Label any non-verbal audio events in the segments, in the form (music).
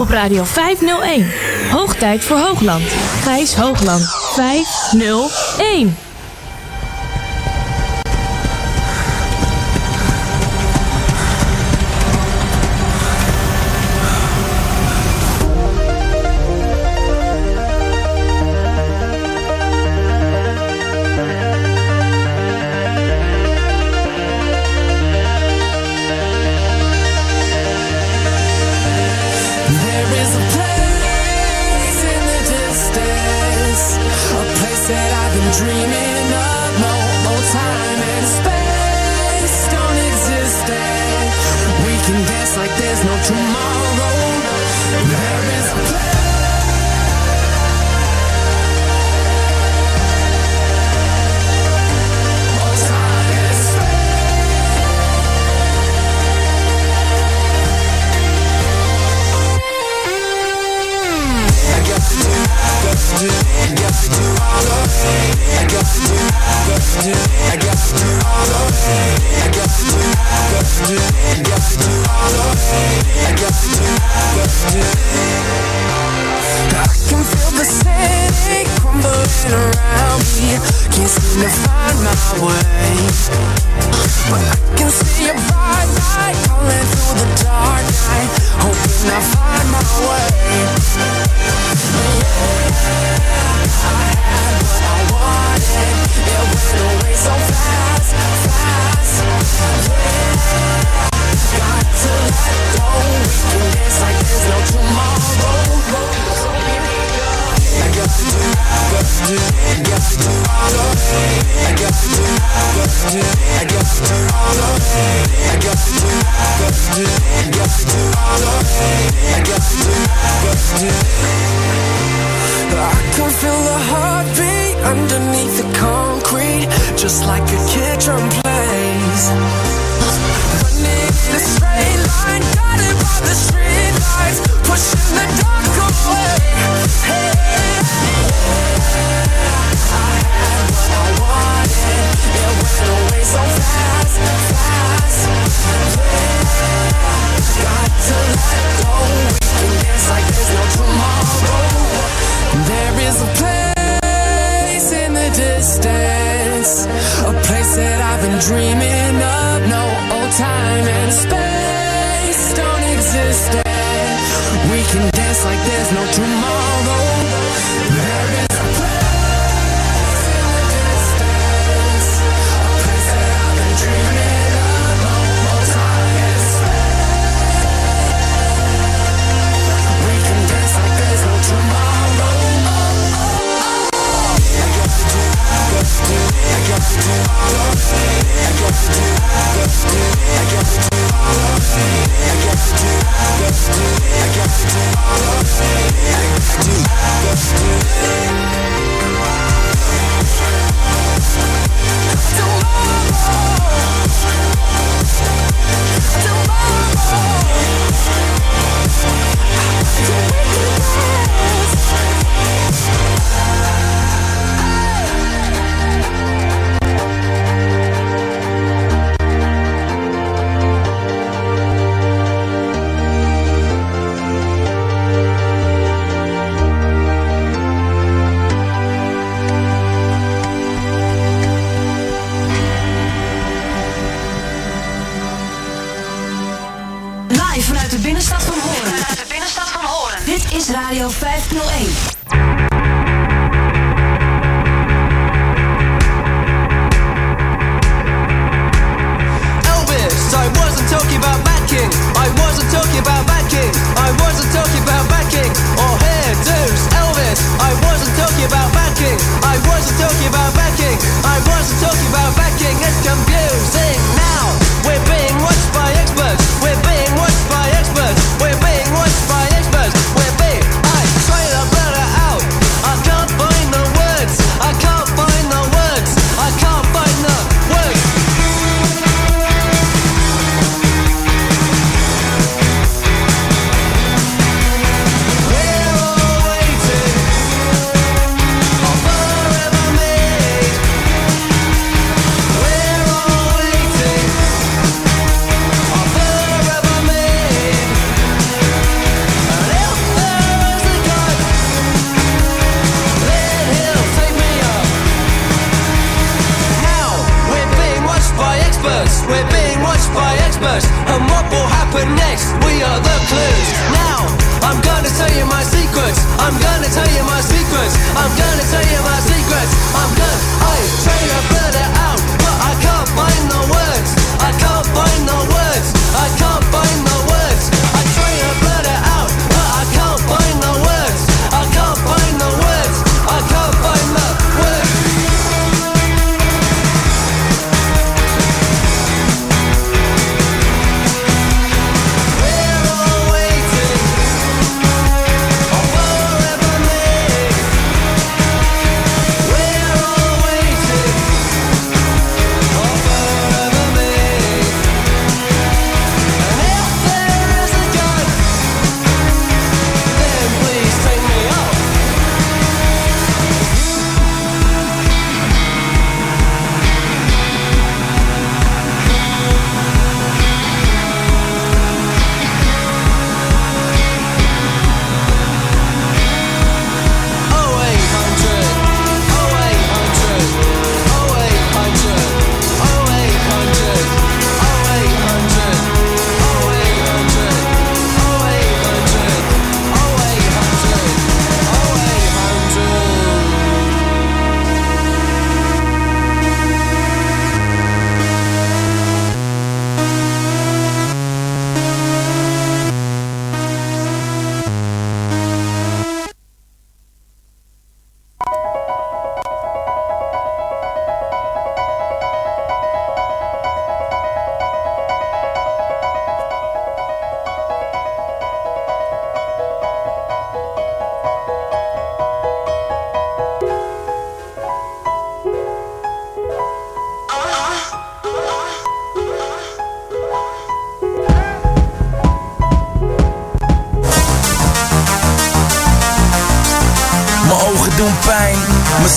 op Radio 501. Hoog tijd voor Hoogland. Gijs Hoogland 501.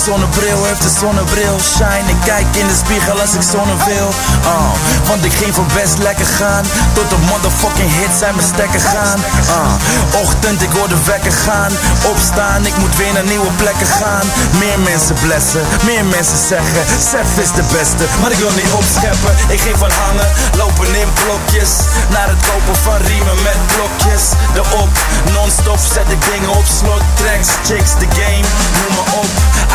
on the zonnebril heeft een zonnebril shine. Ik kijk in de spiegel als ik zonne wil. Uh, want ik ging van best lekker gaan. Tot de motherfucking hit zijn mijn stekken gaan. Uh, ochtend, ik hoor de gaan. Opstaan, ik moet weer naar nieuwe plekken gaan. Meer mensen blessen, meer mensen zeggen. Sef is de beste, maar ik wil niet opscheppen. Ik ging van hangen, lopen in blokjes. Naar het kopen van riemen met blokjes. De op, non-stop zet ik dingen op slot. Tracks, chicks, de game, noem me op.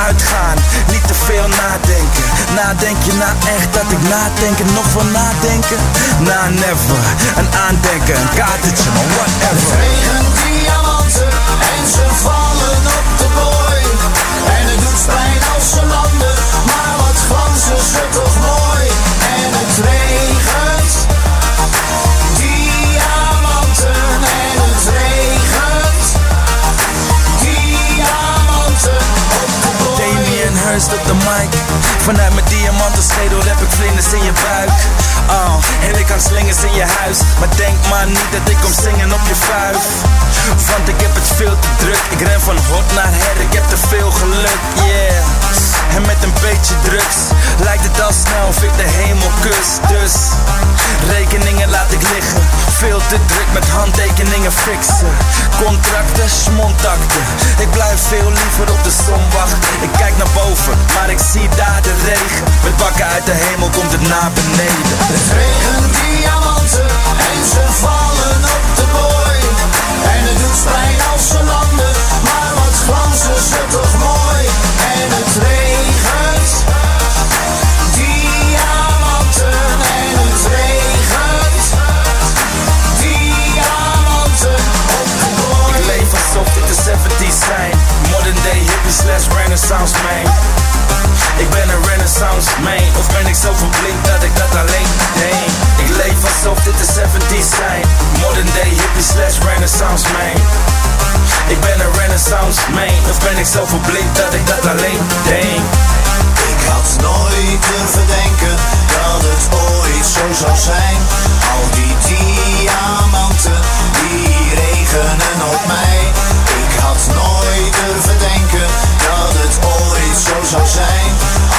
Uitgaan, niet te veel nadenken. Nadenk je na echt dat ik nadenken, nog van nadenken? Na never, een aandenken, een kaartetje, maar whatever. Regen diamanten en ze vallen op de boy. En het doet pijn als ze landen, maar wat glanzen ze toch mooi. Hirst op de mic. Vanuit mijn diamanten schedel heb ik vlinders in je buik. Oh, en ik kan slingers in je huis. Maar denk maar niet dat ik kom zingen op je vuif. Want ik heb het veel te druk. Ik ren van hot naar her, ik heb te veel geluk, yeah. En met een beetje drugs lijkt het al snel of ik de hemel kus. Dus rekeningen laat ik liggen. Veel te druk met handtekeningen fixen. Contracten, smontakten. Ik blijf veel liever op de zon wachten. Ik kijk naar boven, maar ik zie daar de regen. Met bakken uit de hemel komt het naar beneden. Het regent diamanten en ze vallen op de boy. En het doet pijn als ze landen, maar wat glanzen ze toch mooi. En het regent diamanten en het regent diamanten op de boy. Ik leef alsof dit de 70's zijn. Modern day hippie slash renaissance man. Ik ben een renaissance man. Of ben ik zo verblind dat ik dat alleen denk. Ik leef alsof dit de 70's zijn. Modern day hippie slash renaissance man. Ik ben een renaissance man. Of ben ik zo verblind dat ik dat alleen denk. Ik had nooit durven denken dat het ooit zo zou zijn. Al die diamanten die regenen op mij. Ik had nooit durven denken dat het ooit zo zou zijn.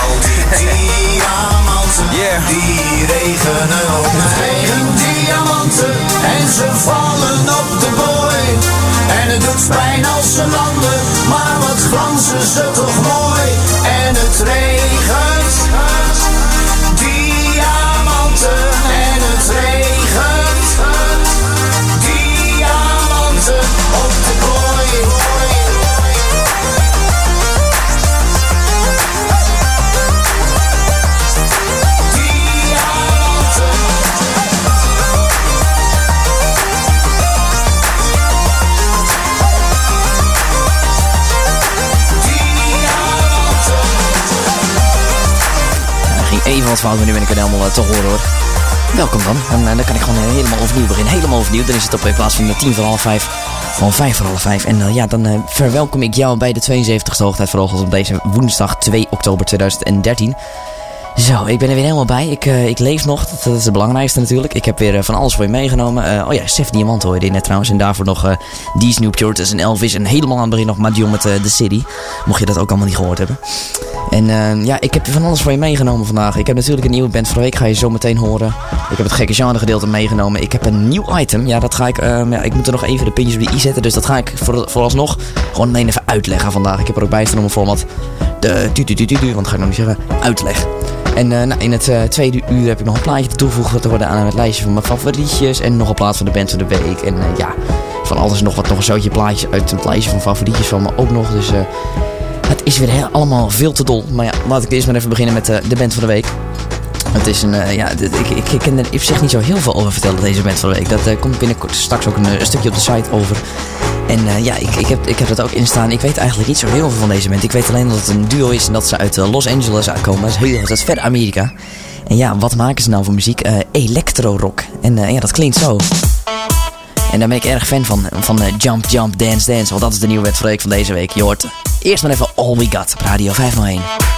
Al die (laughs) diamanten Yeah. die regenen op mij. Diamanten en ze vallen op de boy. En het doet pijn als ze landen, maar wat glanzen ze toch mooi. En het regent wat nu ben ik er helemaal te horen hoor. Welkom dan. En dan kan ik gewoon helemaal overnieuw beginnen. Helemaal overnieuw. Dan is het op in plaats van tien voor half vijf. Van vijf voor half vijf. En ja, dan verwelkom ik jou bij de 72e hoogtijd voor op deze woensdag 2 oktober 2013. Zo, ik ben er weer helemaal bij. Ik, uh, ik leef nog, dat, is het belangrijkste natuurlijk. Ik heb weer uh, van alles voor je meegenomen. Uh, oh ja, Sef Diamant hoorde je net trouwens. En daarvoor nog die Snoop Shorts en Elvis. En helemaal aan het begin nog Madion met The City. Mocht je dat ook allemaal niet gehoord hebben. En ja, ik heb van alles voor je meegenomen vandaag. Ik heb natuurlijk een nieuwe band van de week, ga je zo meteen horen. Ik heb het gekke genre gedeelte meegenomen. Ik heb een nieuw item. Ja, dat ga ik, ja, ik moet er nog even de puntjes op de i zetten. Dus dat ga ik voor, vooralsnog gewoon alleen even uitleggen vandaag. Ik heb er ook bij staan om een format de tu tu tu tu, want ga ik nog niet zeggen, uitleg. En uh, nou, in het uh, tweede uur heb ik nog een plaatje toegevoegd te worden aan het lijstje van mijn favorietjes. En nog een plaat van de band van de week. En uh, ja, van alles nog wat nog een zootje plaatjes uit het lijstje van favorietjes van me ook nog. Dus het is weer heel, allemaal veel te dol. Maar ja, laat ik eerst maar even beginnen met de band van de week. Het is een, ja, ik, ik, ik kan er op zich niet zo heel veel over vertellen, deze band van de week. Dat komt binnenkort straks ook een, stukje op de site over. En uh, ja, ik, ik, heb, ik heb dat ook in staan. Ik weet eigenlijk niet zo heel veel van deze band. Ik weet alleen dat het een duo is en dat ze uit uh, Los Angeles uitkomen. Dat is, heel, dat is ver Amerika. En ja, wat maken ze nou voor muziek? Uh, electro-rock. En ja, dat klinkt zo. En daar ben ik erg fan van. Van Jump, Jump, Dance, Dance. Want dat is de nieuwe wet van deze week. Je hoort eerst maar even All We Got op Radio 501.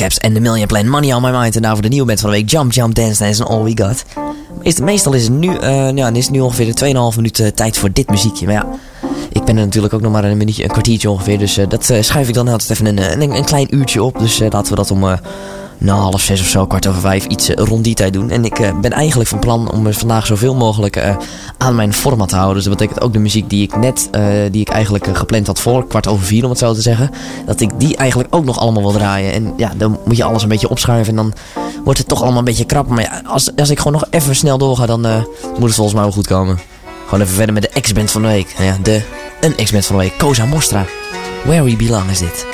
Dirtcaps en The Million Plan Money on My Mind. En daarvoor de nieuwe band van de week Jump Jump Dance Dance en All We Got. Meest- Meestal is het nu, eh, ja, is nu ongeveer de 2,5 minuten tijd voor dit muziekje. Maar ja, ik ben er natuurlijk ook nog maar een minuutje, een kwartiertje ongeveer. Dus eh, dat eh, schuif ik dan altijd even een, eh, een, een klein uurtje op. Dus eh, laten we dat om eh, nou, half zes of zo, kwart over vijf, iets eh, rond die tijd doen. En ik eh, ben eigenlijk van plan om eh, vandaag zoveel mogelijk aan mijn format te houden. Dus dat betekent ook de muziek die ik net, die ik eigenlijk gepland had voor kwart over vier, om het zo te zeggen. Dat ik die eigenlijk ook nog allemaal wil draaien. En ja, dan moet je alles een beetje opschuiven en dan wordt het toch allemaal een beetje krap. Maar ja, als, als ik gewoon nog even snel doorga, dan moet het volgens mij wel goed komen. Gewoon even verder met de ex-band van de week. Nou ja, de, een ex-band van de week, Cosa Mostra. Where We Belong is dit.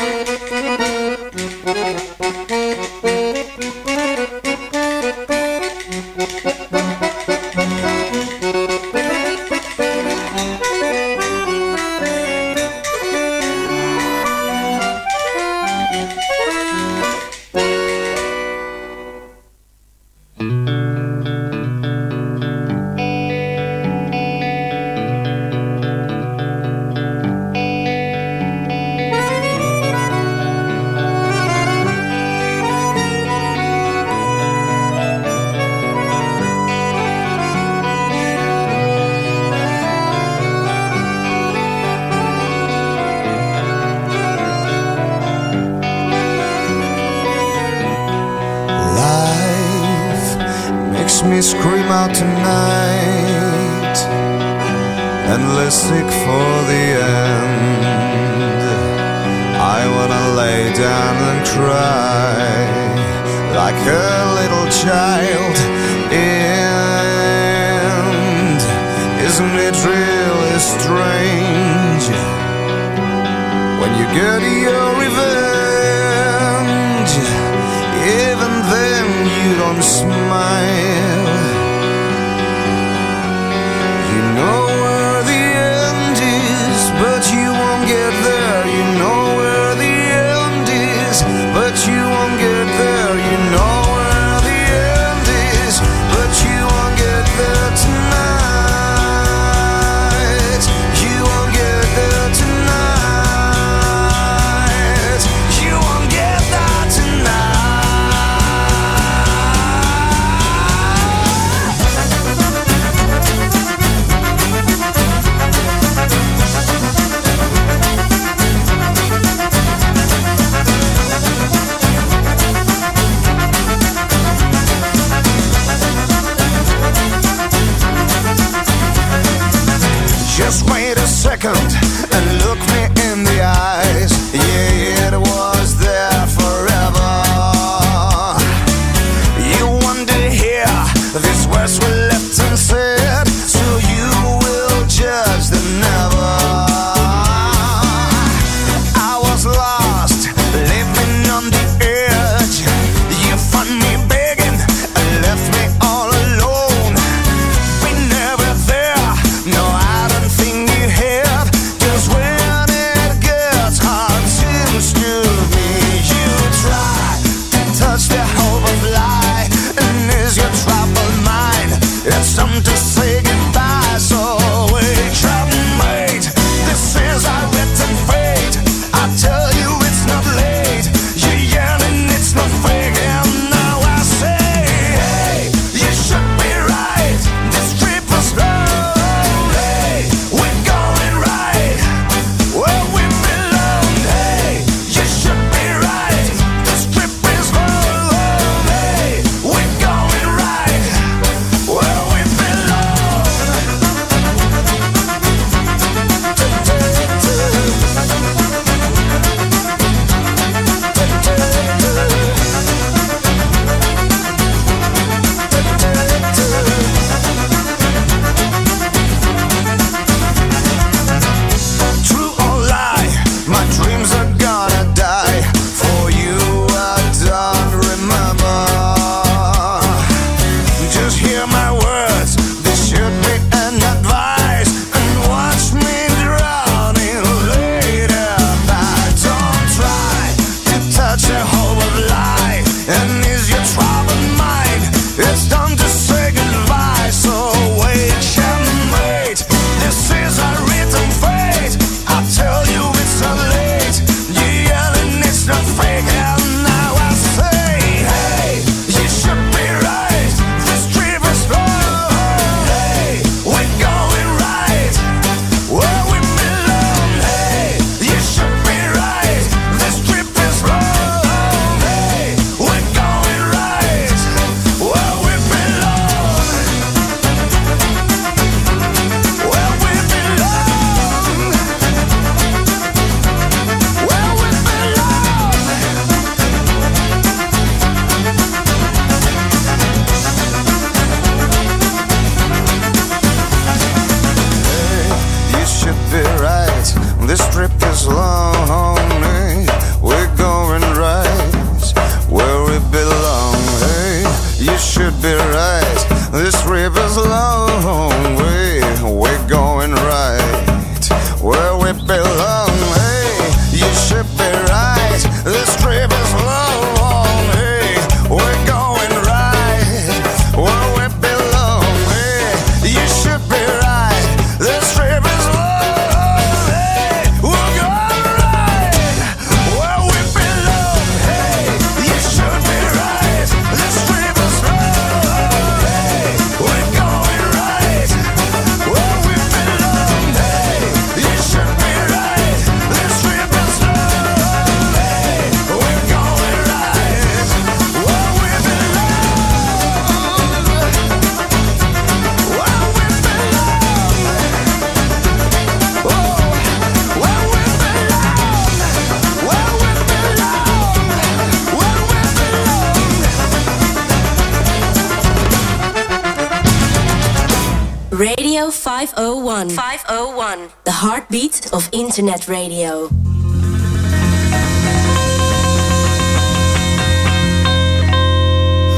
Internet radio.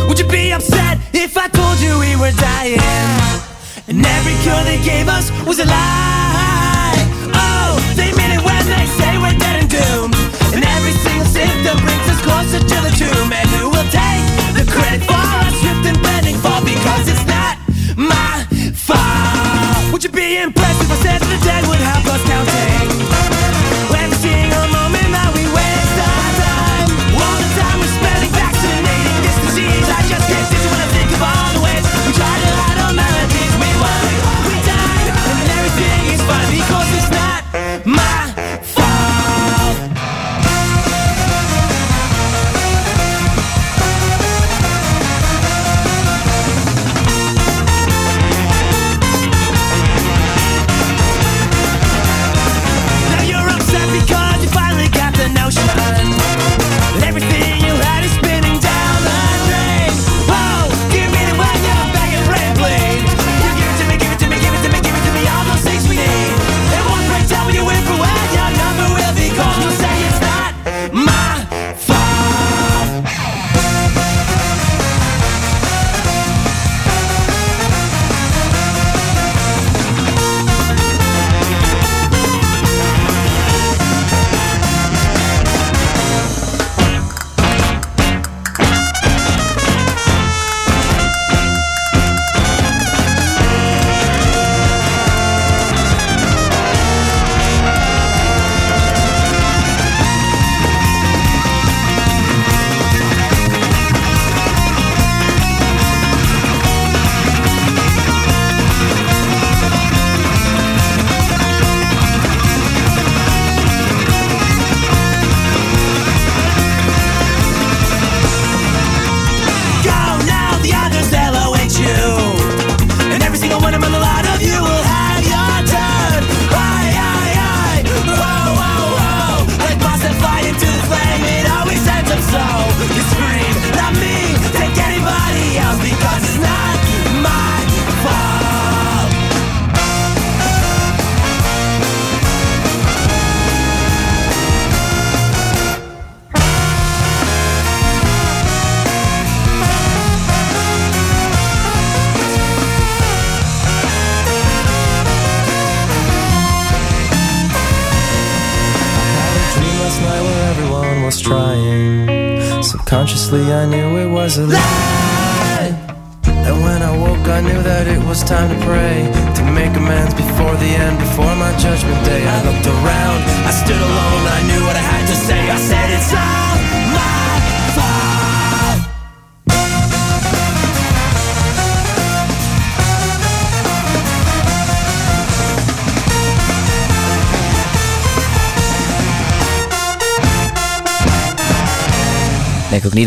Would you be upset if I told you we were dying? And every cure they gave us was a lie.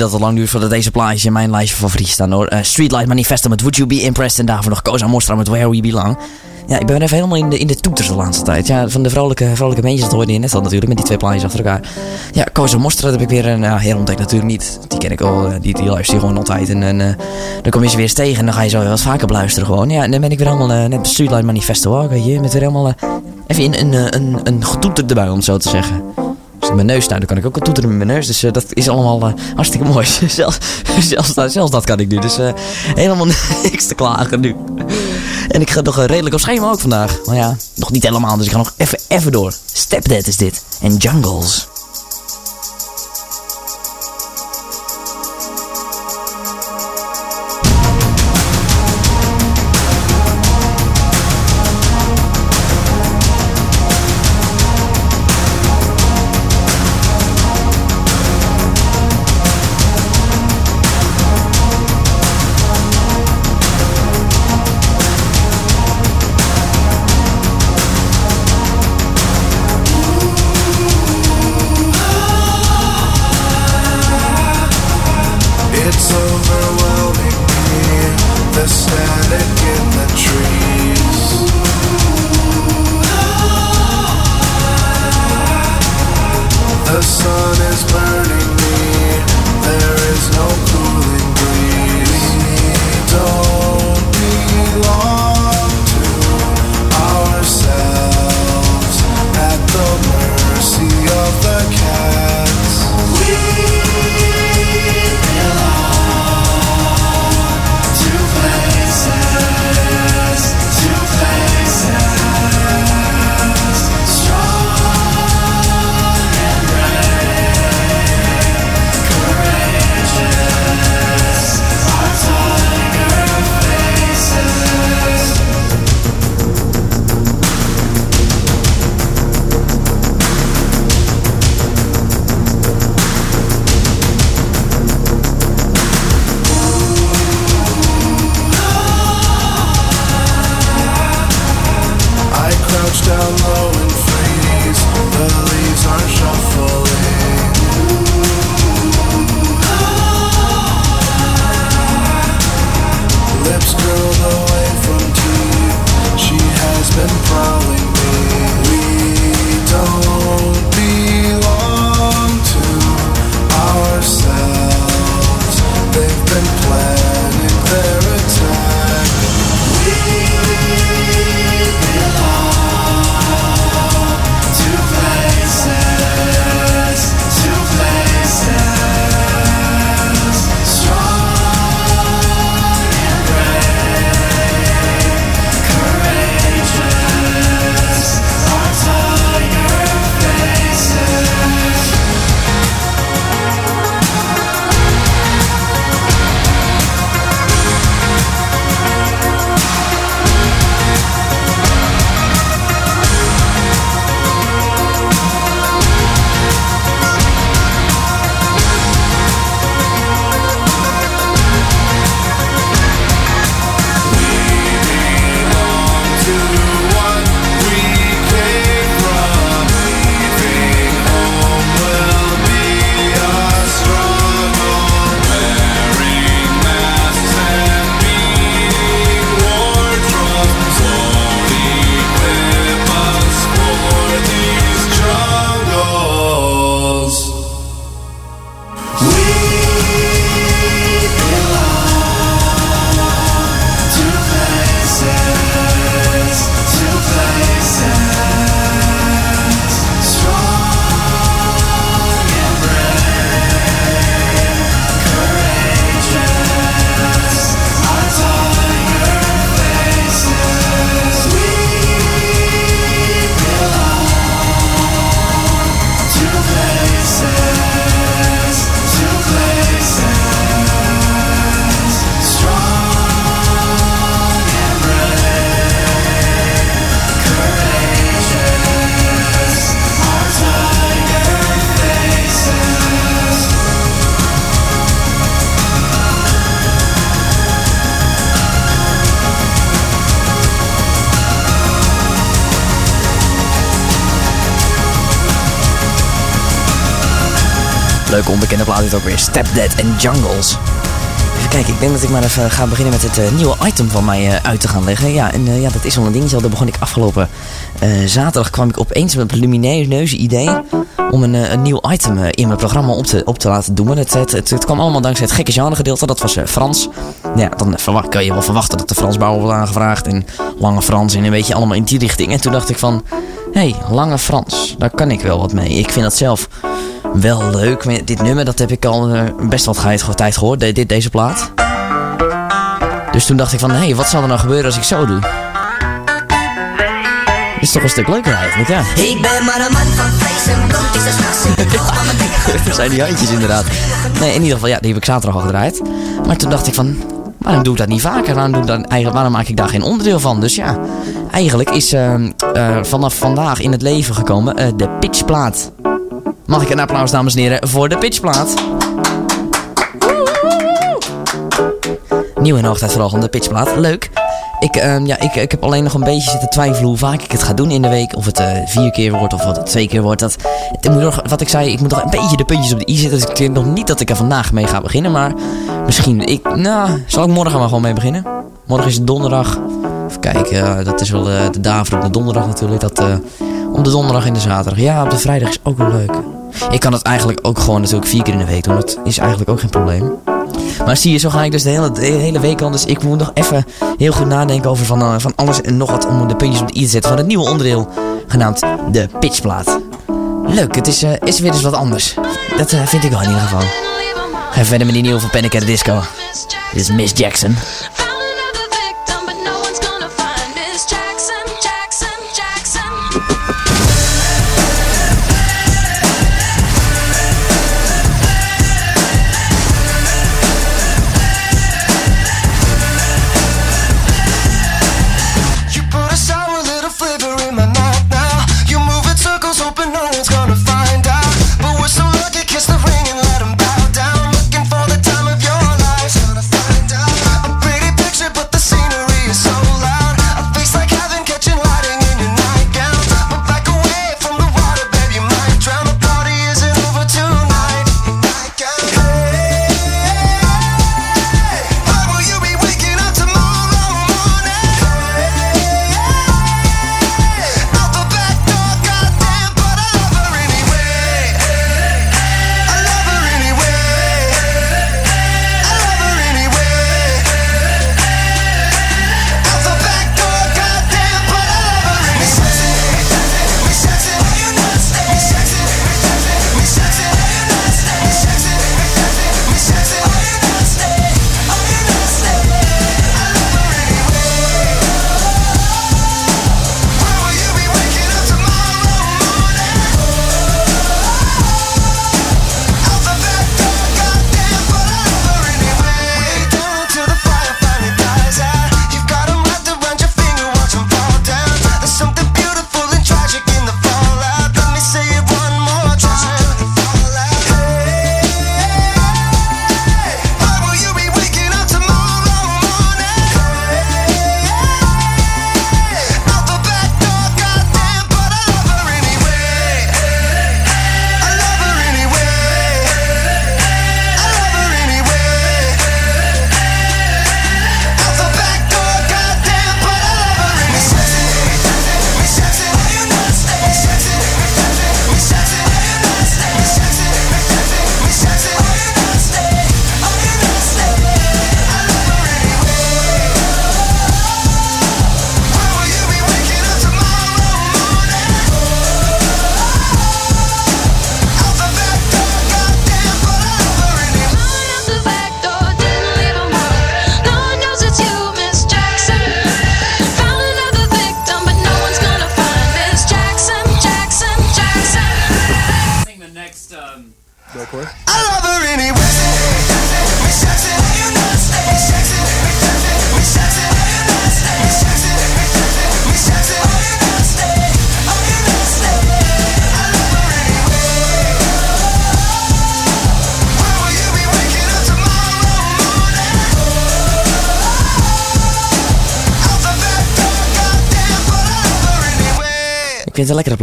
Dat het lang duurt voordat deze plaatjes in mijn lijstje favorieten staan hoor. Eh, Streetlight Manifesto met Would You Be Impressed en daarvoor nog Koza Mostra met Where We Belong. Ja, ik ben even helemaal in de, in de toeters de laatste tijd. Ja, van de vrolijke, vrolijke beentjes, dat hoorde je net al natuurlijk, met die twee plaatjes achter elkaar. Ja, Koza Mostra heb ik weer een uh, herontdekt natuurlijk niet. Die ken ik al, eh, die, die luister je gewoon altijd. En, eh, dan kom je ze weer eens tegen en dan ga je zo wat vaker beluisteren gewoon. Ja, en dan ben ik weer helemaal net Streetlight Manifesto weet je. Met weer helemaal, even in, een, een, een, een getoeter erbij om zo te zeggen. Mijn neus sta, dan kan ik ook wel toeteren met mijn neus. Dus eh, dat is allemaal eh, hartstikke mooi. (laughs) zelfs, zelfs, dat- zelfs dat kan ik nu. Dus eh, helemaal (laughs) niks te klagen nu. En ik ga nog redelijk op schema ook vandaag. Maar ja, nog niet helemaal. Dus ik ga nog even, even door. Stepdad is dit. En Jungles. Plaat dit ook weer. Stepdad en Jungles. Even kijken, ik denk dat ik maar even ga beginnen met het eh, nieuwe item van mij eh, uit te gaan leggen. Ja, en eh, ja, dat is wel een dingetje. Daar begon ik afgelopen zaterdag kwam ik opeens met een lumineuze idee om een, een nieuw item in mijn programma op te, op te laten doen. Het, het, het, het kwam allemaal dankzij het gekke genre gedeelte, dat was Frans. Ja, dan verwacht, kan je wel verwachten dat de Fransbouwer wordt aangevraagd en Lange Frans en een beetje allemaal in die richting. En toen dacht ik van, hé, hey, Lange Frans, daar kan ik wel wat mee. Ik vind dat zelf wel leuk. Dit nummer, dat heb ik al eh, best wat tijd- gehoord, dit, deze plaat. Dus toen dacht ik van, hé, hey, wat zal er nou gebeuren als ik zo doe? Is toch een stuk leuker eigenlijk, ja. Ik ben maar een man van vlees en bloed, Dat (laughs) zijn die handjes inderdaad. Nee, in ieder geval, ja, die heb ik zaterdag al gedraaid. Maar toen dacht ik van, waarom doe ik dat niet vaker? Waarom, doe ik dat, eigenlijk, waarom maak ik daar geen onderdeel van? Dus ja, eigenlijk is ehm, eh, vanaf vandaag in het leven gekomen eh, de pitchplaat. Mag ik een applaus, dames en heren, voor de pitchplaat? Nieuw in hoogtijd vooral van de pitchplaat. Leuk. Ik, ehm, ja, ik, ik heb alleen nog een beetje zitten twijfelen hoe vaak ik het ga doen in de week. Of het eh, vier keer wordt of wat het twee keer wordt. Dat, moet nog, wat ik zei, ik moet nog een beetje de puntjes op de i zetten. Dus ik denk nog niet dat ik er vandaag mee ga beginnen. Maar misschien, ik, nou, zal ik morgen maar gewoon mee beginnen. Morgen is het donderdag. Even kijken, dat is wel eh, de daver op de donderdag natuurlijk. Dat, eh, om de donderdag en de zaterdag. Ja, op de vrijdag is ook wel leuk. Ik kan het eigenlijk ook gewoon natuurlijk vier keer in de week doen. Dat is eigenlijk ook geen probleem. Maar zie je, zo ga ik dus de hele, de hele week al. Dus ik moet nog even heel goed nadenken over van, eh, van alles en nog wat om de puntjes op de i te zetten van het nieuwe onderdeel genaamd de pitchplaat. Leuk, het is, eh, is weer eens wat anders. Dat eh, vind ik wel in ieder geval. Ga verder met die nieuwe van Panic at the Disco. Dit is Miss Jackson.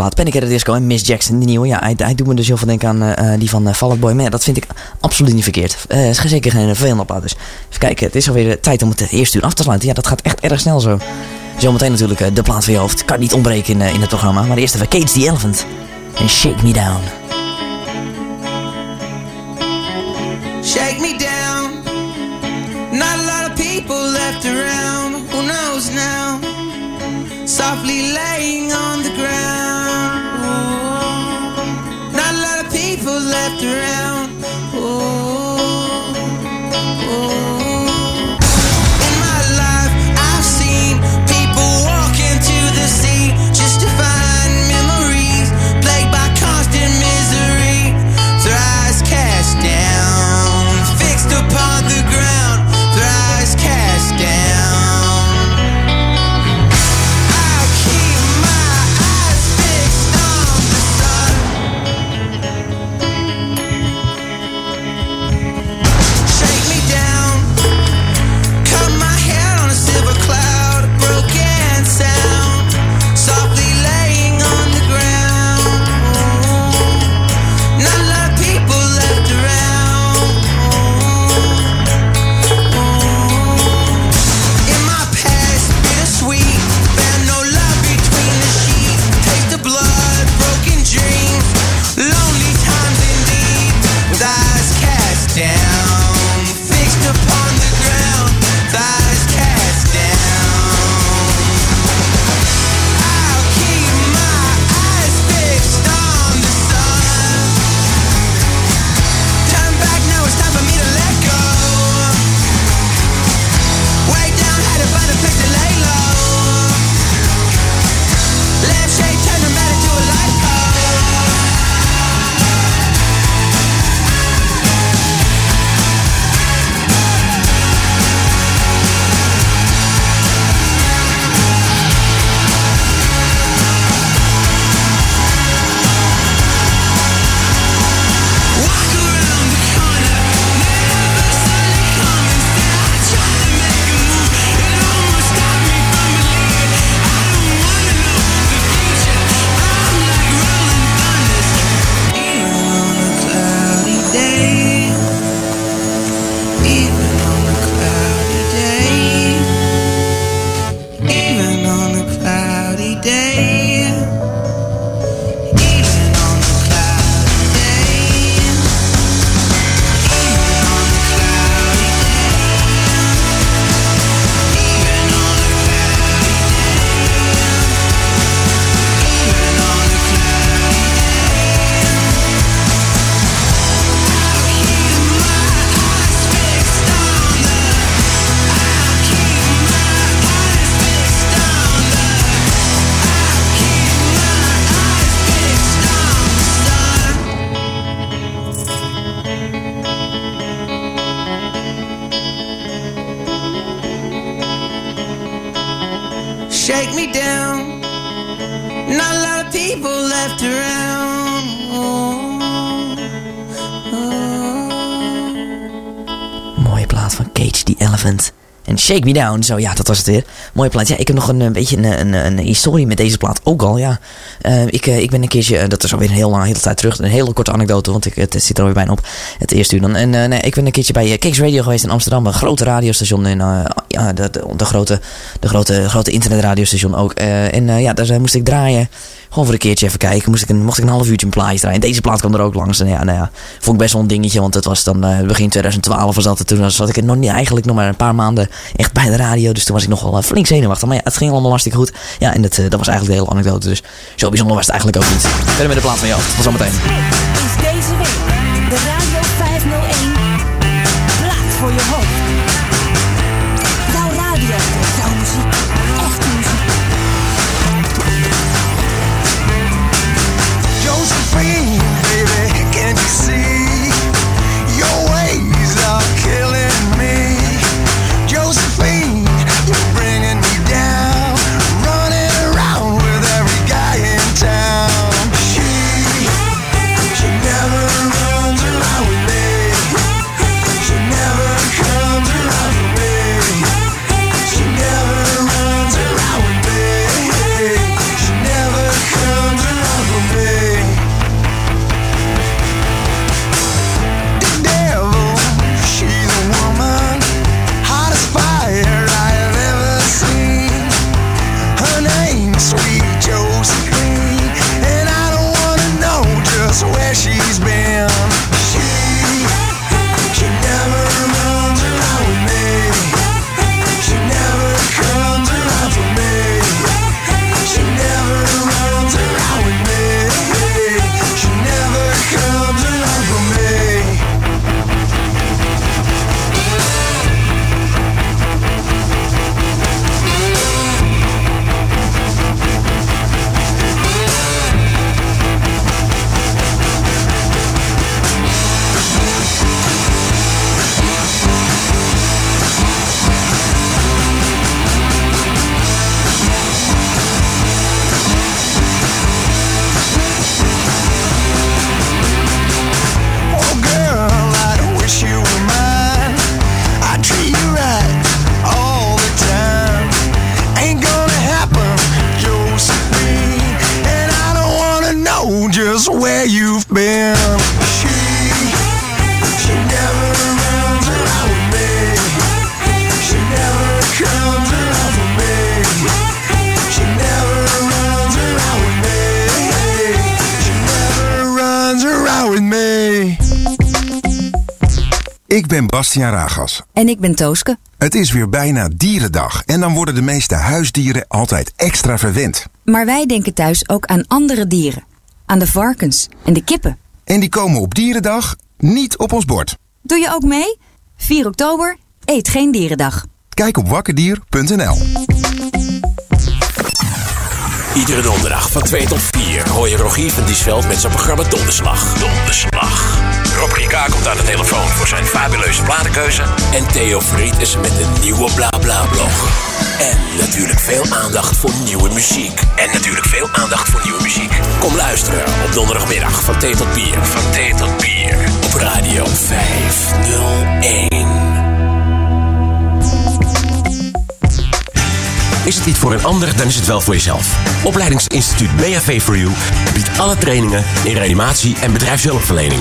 Plaat. Panic at the Disco en Miss Jackson, die nieuwe. Ja, hij, doet me dus heel veel denken aan eh, eh, die van uh, Fall Out Boy. Maar ja, dat vind ik absoluut niet verkeerd. Eh, Het is zeker geen vervelende plaat. Dus even kijken, het is alweer tijd om het eerste uur af te sluiten. Ja, dat gaat echt erg snel zo. Zometeen natuurlijk eh, de plaat van je hoofd. Kan niet ontbreken in, eh, in het programma. Maar eerst even Cage the Elephant. En Shake Me Down. Shake me down. Not a lot of people left around. Who knows now? Softly laying Shake me down. Not a lot of people left around. Mooie plaat van Cage the Elephant. En Shake Me Down, zo ja, dat was het weer. Mooie plaat. Ja, ik heb nog een, een beetje een, een, een historie met deze plaat ook al, ja. Eh, ik, eh, ik ben een keertje, eh, dat is alweer een heel lange hele tijd terug, een hele korte anekdote, want ik, het zit er alweer bijna op. Het eerste uur dan. En nee, ik ben een keertje bij Kicks Radio geweest in Amsterdam, een grote radiostation in, ja, de, de, grote, de grote, grote internetradiostation ook. En ja, daar moest ik draaien. Gewoon voor een keertje even kijken. Moest ik een, mocht ik een half uurtje een plaatje draaien. En deze plaat kwam er ook langs. En ja, nou ja, vond ik best wel een dingetje. Want het was dan begin 2012 was dat. En toen zat ik nog niet, eigenlijk nog maar een paar maanden echt bij de radio. Dus toen was ik nog wel flink zenuwachtig. Maar ja, het ging allemaal hartstikke goed. Ja, en dat, dat was eigenlijk de hele anekdote. Dus bijzonder was het eigenlijk ook niet. Verder met de plaat van jou. Tot zometeen. Bastiaan Ragas. En ik ben Tooske. Het is weer bijna dierendag en dan worden de meeste huisdieren altijd extra verwend. Maar wij denken thuis ook aan andere dieren. Aan de varkens en de kippen. En die komen op dierendag niet op ons bord. Doe je ook mee? 4 oktober, eet geen dierendag. Kijk op wakkerdier.nl. Iedere donderdag van 2 tot 4 hoor je Rogier van Diesveld met zijn programma Donderslag. Donderslag. Rob Rika komt aan de telefoon voor zijn fabuleuze platenkeuze. En Theo Fried is met een nieuwe BlaBla-blog. En natuurlijk veel aandacht voor nieuwe muziek. En natuurlijk veel aandacht voor nieuwe muziek. Kom luisteren op donderdagmiddag van thee tot bier. Van thee tot bier. Op radio 501. Is het niet voor een ander, dan is het wel voor jezelf. Opleidingsinstituut BHV for You biedt alle trainingen in reanimatie en bedrijfshulpverlening.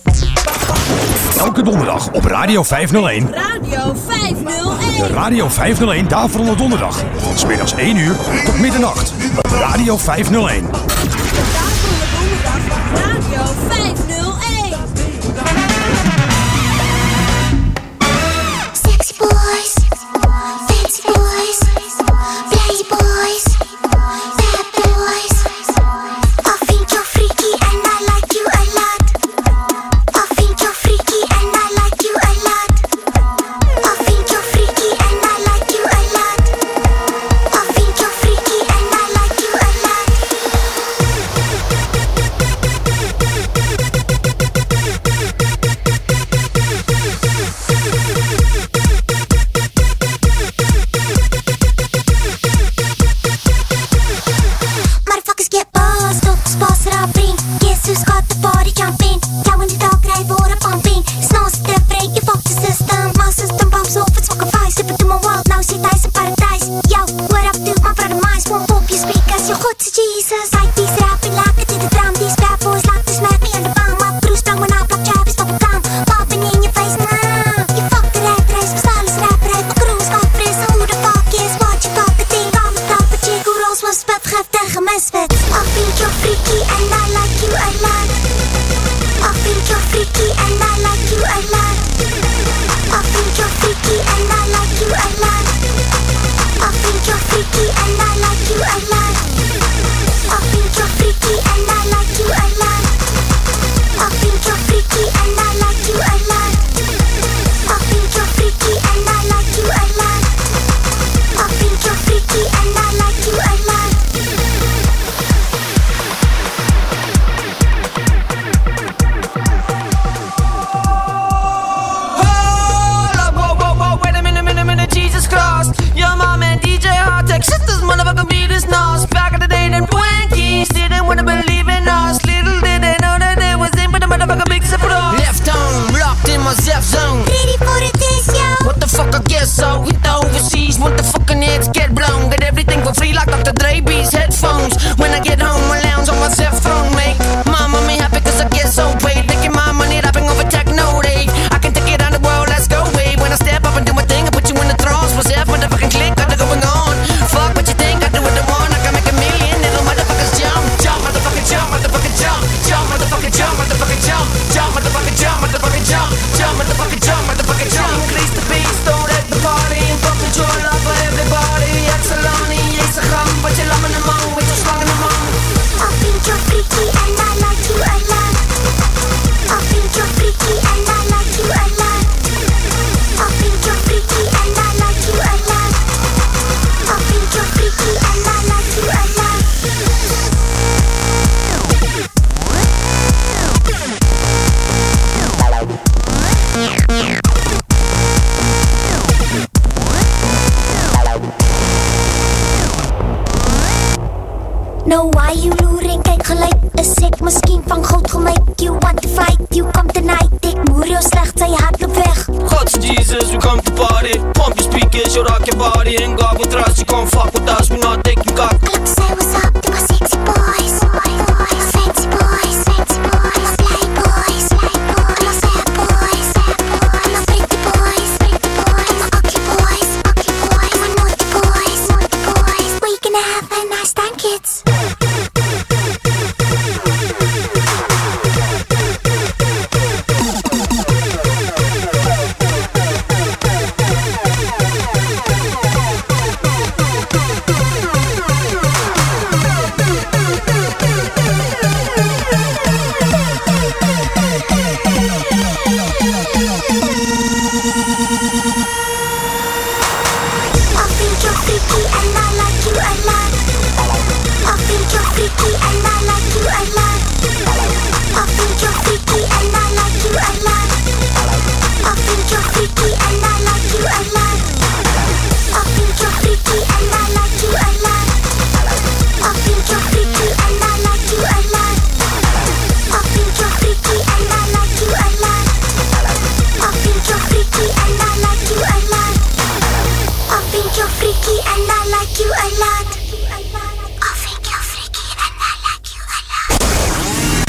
Elke donderdag op Radio 501. Radio 501. De Radio 501 Daverende Donderdag. Van smiddags 1 uur tot middernacht. Op Radio 501. paradise, a paradise. Yo, what up, dude? My brother minds won't pop your speakers. Your God, Jesus. Like these rapping, like it to the drum. These bad boys like to smack me on the bum. My crew sprang when I pop Travis, pop a gum. Popping in your face, nah. You fuck the rap race, was alles rap race. My crew is got fris. Who the fuck is what you got? The thing on the top, but chick who rolls was spit, geef tegen misfit. I think you're freaky and I like you a lot. I think you're freaky and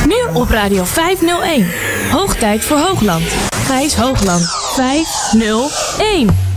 Nu op Radio 501. Hoogtijd voor Hoogland. Gijs Hoogland 501.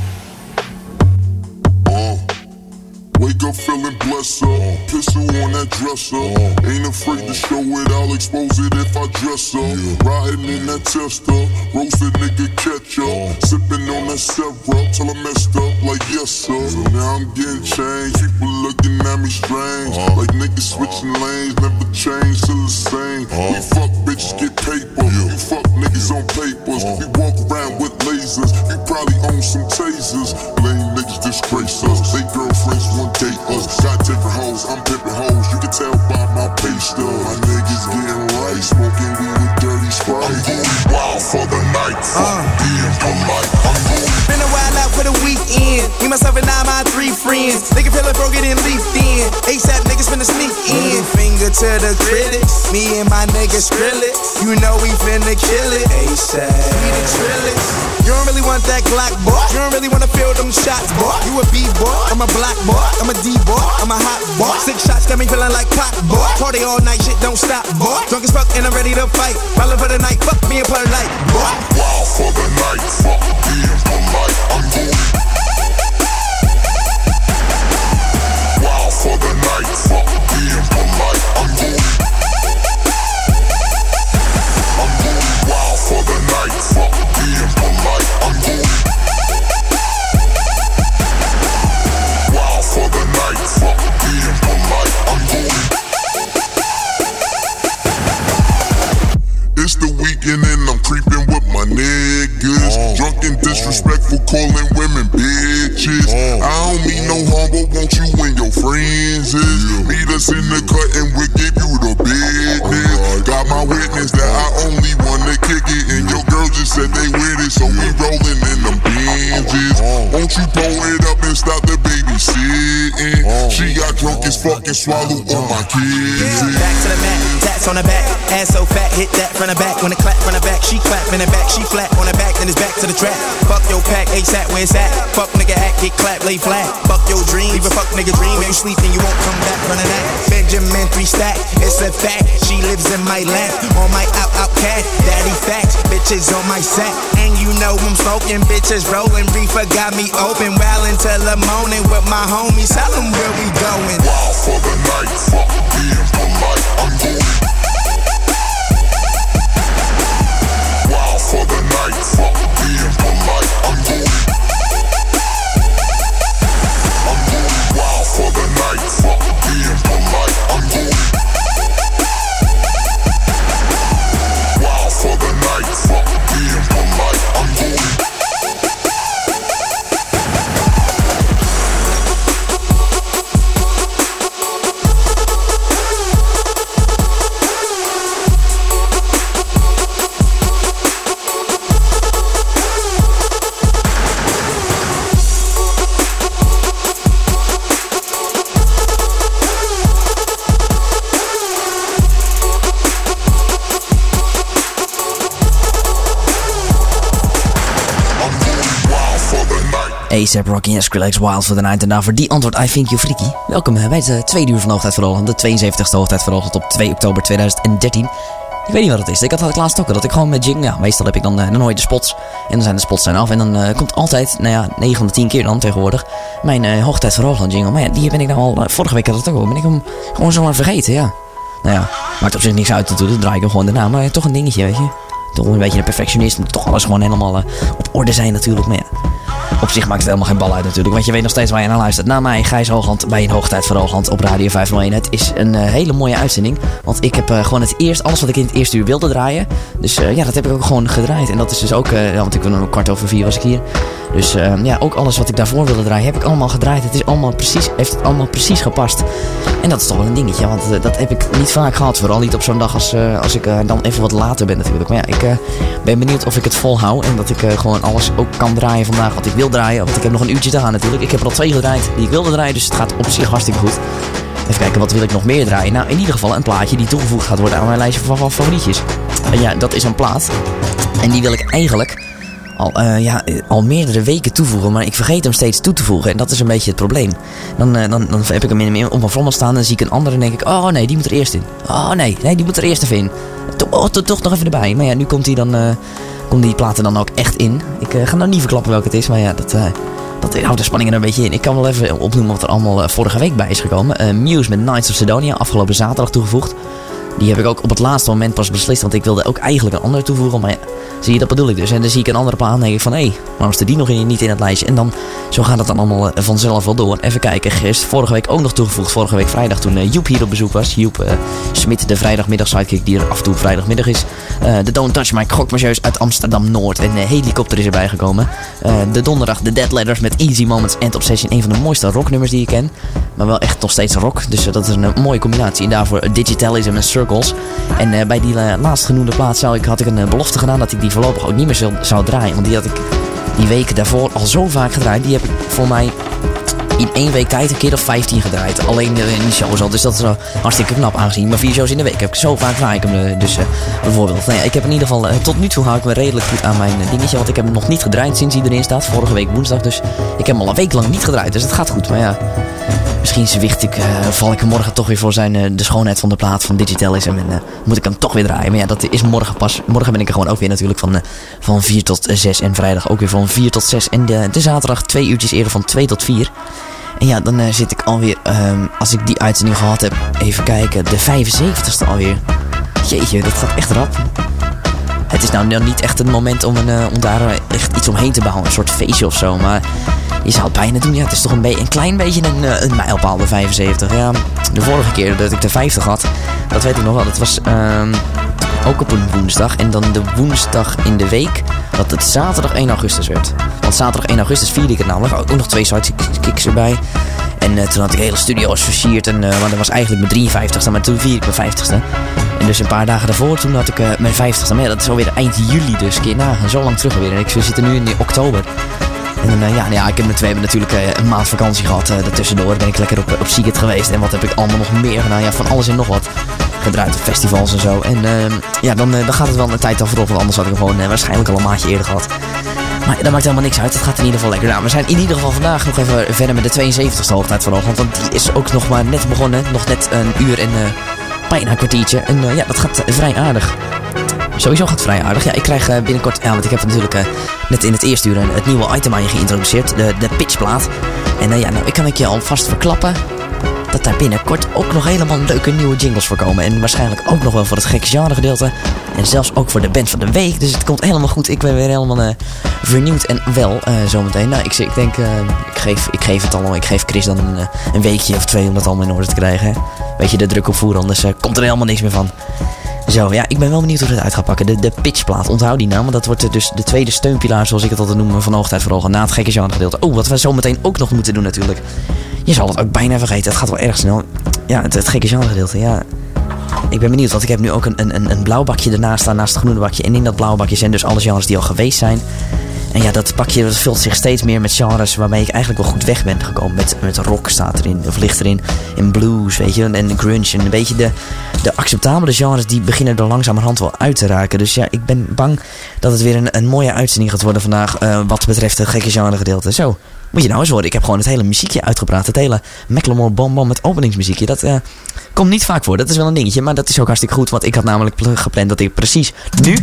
Up feeling blessed up. Pistol on that dresser. Ain't afraid to show it, I'll expose it if I dress up. Riding in that tester. Roasted nigga catch up. Sipping on that syrup till I messed up like yes sir. Now I'm getting changed. People looking at me strange. Like niggas switching lanes. Never change, still the same. We fuck bitches, get paper. You fuck niggas on papers. We walk You probably own some tasers. Lame niggas disgrace us. They girlfriends one date us. Got different hoes, I'm pimping hoes. You can tell by my pay stub. My niggas getting right, smoking weed with dirty sprite. I'm going wild for the night. Uh. Fuck being polite. I'm going Been a while out for the weekend. Me, myself, and I, my three friends. Nigga feel it broke it and leafed in. ASAP niggas finna sneak in. Finger to the critics. Me and my niggas drill it. You know we finna kill it. ASAP. We the trillers. You don't really want that Glock, boy. You don't really wanna feel them shots, boy. You a B boy, I'm a black boy, I'm a D boy, I'm a hot boy. Six shots got me feeling like pop, boy. Party all night, shit don't stop, boy. Drunk as fuck and I'm ready to fight. Ballin' for the night, fuck and polite, boy. wild for the night. Fuck being polite. I'm going wild for the night. Fuck being polite. I'm going. I'm going wild for the night. Fuck being polite. I'm going It's the weekend and I'm creeping with my niggas. Uh, drunk and uh. disrespectful, calling women bitches. Uh. I don't mean no harm, but won't you and your friends is? Meet us in the cut and we'll give you the business. Got my witness that I only wanna kick it, and your girl just said they with it, so we rolling in them Benzes. Won't you pull it up and stop the babysitting? She got drunk as fuck and swallowed all my kids. Back to the mat, tats on the back, ass so fat, hit that from the back. When it clap from the back, she clap in the back, she flat on the back, then it's back to the track. Fuck your pack, ASAP, where it's at? Fuck nigga act, get clap, lay flat. Fuck your dream, leave a fuck nigga dream. When you sleep, then you won't come back from night. Benjamin three stack, it's a fact. She lives in my lap, on my out out cat. Daddy facts, bitches on my sack, and you know I'm smoking, bitches rolling. Reefer got me open, well until the morning with my homies. Tell 'em where we going. Wild for the night. Fuck being polite. I'm going Fuck being polite. I'm going. ASAP Rocky en Skrillex Wild for the Night. En daarvoor die antwoord I Think You Freaky. Welkom eh, bij eh, tweede uur van Hoogtijd voor Holland. De 72e Hoogtijd voor Holland op 2 oktober 2013. Ik weet niet wat het is. Ik had het laatst ook dat ik gewoon met Jing... Ja, meestal heb ik dan, eh, dan hoor je de spots. En dan zijn de spots zijn af. En dan eh, komt altijd, nou ja, 9 van de 10 keer dan tegenwoordig... mijn eh, Hoogtijd voor Holland jingle. Maar ja, die ben ik nou al... vorige week had het ook al. Ben ik hem gewoon zomaar vergeten, ja. Nou ja, maakt op zich niks uit natuurlijk. Dan draai ik hem gewoon daarna. Maar toch een dingetje, weet je. Toch een beetje een perfectionist. Moet toch alles gewoon helemaal op orde zijn natuurlijk. Maar ja, op zich maakt het helemaal geen bal uit natuurlijk. Want je weet nog steeds waar je naar luistert. Na mij, Gijs Hoogland, bij een Hoogtijd voor Hoogland op Radio 501. Het is een eh, hele mooie uitzending. Want ik heb eh, gewoon het eerst, alles wat ik in het eerste uur wilde draaien. Dus eh, ja, dat heb ik ook gewoon gedraaid. En dat is dus ook, want ik ben om kwart over vier was ik hier. Dus eh, ja, ook alles wat ik daarvoor wilde draaien, heb ik allemaal gedraaid. Het is allemaal precies, heeft het allemaal precies gepast. En dat is toch wel een dingetje, want dat heb ik niet vaak gehad. Vooral niet op zo'n dag als, als ik dan even wat later ben natuurlijk. Maar ja, ik ben benieuwd of ik het volhoud. En dat ik gewoon alles ook kan draaien vandaag wat ik wil draaien. Want ik heb nog een uurtje te gaan natuurlijk. Ik heb er al twee gedraaid die ik wilde draaien, dus het gaat op zich hartstikke goed. Even kijken, wat wil ik nog meer draaien? Nou, in ieder geval een plaatje die toegevoegd gaat worden aan mijn lijstje van, favorietjes. En ja, dat is een plaat. En die wil ik eigenlijk al, eh, ja, eh, al meerdere weken toevoegen, maar ik vergeet hem steeds toe te voegen. En dat is een beetje het probleem. Dan, eh, dan, dan heb ik hem in, in- op mijn staan en dan zie ik een andere en denk ik... Oh nee, die moet er eerst in. Oh nee, nee die moet er eerst even in. To- oh, to- toch nog even erbij. Maar ja, nu komt die dan... eh komt die platen dan ook echt in. Ik eh, ga nou niet verklappen welke het is, maar ja, dat... eh, dat houdt de spanning er een beetje in. Ik kan wel even opnoemen wat er allemaal eh, vorige week bij is gekomen. Muse met Knights of Sidonia, afgelopen zaterdag toegevoegd. Die heb ik ook op het laatste moment pas beslist, want ik wilde ook eigenlijk een andere toevoegen. Maar ja, zie je, dat bedoel ik dus. En dan zie ik een andere plaat en denk ik van, hé, waarom staat die nog in, niet in het lijstje? En dan, zo gaat het dan allemaal eh, vanzelf wel door. Even kijken, gisteren, vorige week ook nog toegevoegd. Vorige week vrijdag toen eh, Joep hier op bezoek was. Joep eh, Smit, de vrijdagmiddag sidekick die er af en toe vrijdagmiddag is. Eh, de Don't Touch My Gokmacheus uit Amsterdam-Noord. En eh, Helikopter is erbij gekomen. De donderdag de Dead Letters met Easy Moments and Obsession. Een van de mooiste rocknummers die ik ken. Maar wel echt nog steeds rock. Dus dat is een mooie combinatie. En daarvoor Digitalism en En eh, bij die eh, laatst genoemde plaat zou ik, had ik een eh, belofte gedaan dat ik die voorlopig ook niet meer zou, zou draaien. Want die had ik die weken daarvoor al zo vaak gedraaid. Die heb ik voor mij in één week tijd een keer of 15 gedraaid. Alleen eh, in die shows al. Dus dat is wel hartstikke knap aangezien. Maar vier shows in de week heb ik zo vaak draai ik hem eh, dus eh, bijvoorbeeld. Nou ik heb in ieder geval tot nu toe hou ik me redelijk goed aan mijn dingetje. Want ik heb hem nog niet gedraaid sinds hij erin staat. Vorige week woensdag. Dus ik heb hem al een week lang niet gedraaid. Dus het gaat goed. Maar ja, misschien zwicht ik, val ik morgen toch weer voor zijn de schoonheid van de plaat van Digitalism. En moet ik hem toch weer draaien. Maar ja, dat is morgen pas. Morgen ben ik er gewoon ook weer natuurlijk van, van 4 tot 6. En vrijdag ook weer van 4 tot 6. En de, de zaterdag twee uurtjes eerder van 2 tot 4. Ja, dan eh, zit ik alweer, ehm, als ik die uitzending gehad heb, even kijken, de 75ste alweer. Jeetje, dat gaat echt rap. Het is nou niet echt het moment om, een, eh, om daar eh, echt iets omheen te bouwen, een soort feestje of zo. Maar je zou het bijna doen, ja. Het is toch een, een klein beetje een, eh, een mijlpaal, de 75. Ja, de vorige keer dat ik de 50 had, dat weet ik nog wel. Dat was ehm, ook op een woensdag. En dan de woensdag in de week dat het zaterdag 1 augustus werd. Want zaterdag 1 augustus vierde ik het namelijk. Ook nog twee sidekicks erbij. En eh, toen had ik de hele studio's versierd. En, eh, want dat was eigenlijk mijn 53ste, maar toen vier ik mijn 50ste. En dus een paar dagen daarvoor, toen had ik eh, mijn 50ste. Maar ja, dat is alweer eind juli, dus keer nagaan. Zo lang terug alweer. En ik we zitten nu in oktober. En eh, ja, nou ja, ik heb met twee hebben natuurlijk eh, een maand vakantie gehad. eh daartussendoor ben ik lekker op, op Seagate geweest. En wat heb ik allemaal nog meer gedaan? Ja, van alles en nog wat. Gedraaid op festivals en zo. En ehm, ja, dan, eh, dan gaat het wel een tijd al. Want anders had ik gewoon eh, waarschijnlijk al een maandje eerder gehad. Maar dat maakt helemaal niks uit. Het gaat in ieder geval lekker. Nou, we zijn in ieder geval vandaag nog even verder met de 72e hoogtijd van. Want die is ook nog maar net begonnen. Nog net een uur en eh bijna een kwartiertje. En ja, dat gaat vrij aardig. Sowieso gaat het vrij aardig. Ja, ik krijg binnenkort... Ja, want ik heb natuurlijk net in het eerste uur het nieuwe item aan je geïntroduceerd. De, de pitchplaat. En ja, nou, ik kan het je alvast verklappen dat daar binnenkort ook nog helemaal leuke nieuwe jingles voor komen. En waarschijnlijk ook nog wel voor het gekke genre gedeelte. En zelfs ook voor de band van de week. Dus het komt helemaal goed. Ik ben weer helemaal eh, vernieuwd en wel eh, zometeen. Nou, ik, ik denk, eh, ik, geef, ik geef het allemaal. Ik geef Chris dan een, een weekje of twee om dat allemaal in orde te krijgen. Weet je, de druk opvoeren, anders eh, komt er helemaal niks meer van. Zo, ja, ik ben wel benieuwd hoe het uit gaat pakken. De, de pitchplaat, onthoud die naam. Want dat wordt dus de tweede steunpilaar, zoals ik het altijd noem, van Hoogtijd voor Ogen. Na het gekke genre gedeelte. Oh, wat we zo meteen ook nog moeten doen natuurlijk. Je zal het ook bijna vergeten. Het gaat wel erg snel. Ja, het, het gekke genre gedeelte, ja. Ik ben benieuwd, want ik heb nu ook een, een, een- een blauw bakje ernaast staan, naast het groene bakje. En in dat blauwe bakje zijn dus alle genres die al geweest zijn. En ja, dat pakje dat vult zich steeds meer met genres waarmee ik eigenlijk wel goed weg ben gekomen. Met, met rock staat erin, of ligt erin. En blues, weet je, en grunge. En een beetje de, de acceptabele genres die beginnen er langzamerhand wel uit te raken. Dus ja, ik ben bang dat het weer een, een mooie uitzending gaat worden vandaag. eh, wat betreft het gekke genre gedeelte. Zo, Moet je nou eens horen, ik heb gewoon het hele muziekje uitgepraat. Het hele Macklemore Bom met openingsmuziekje. Dat eh, komt niet vaak voor, dat is wel een dingetje. Maar dat is ook hartstikke goed, want ik had namelijk pl- gepland dat ik precies nu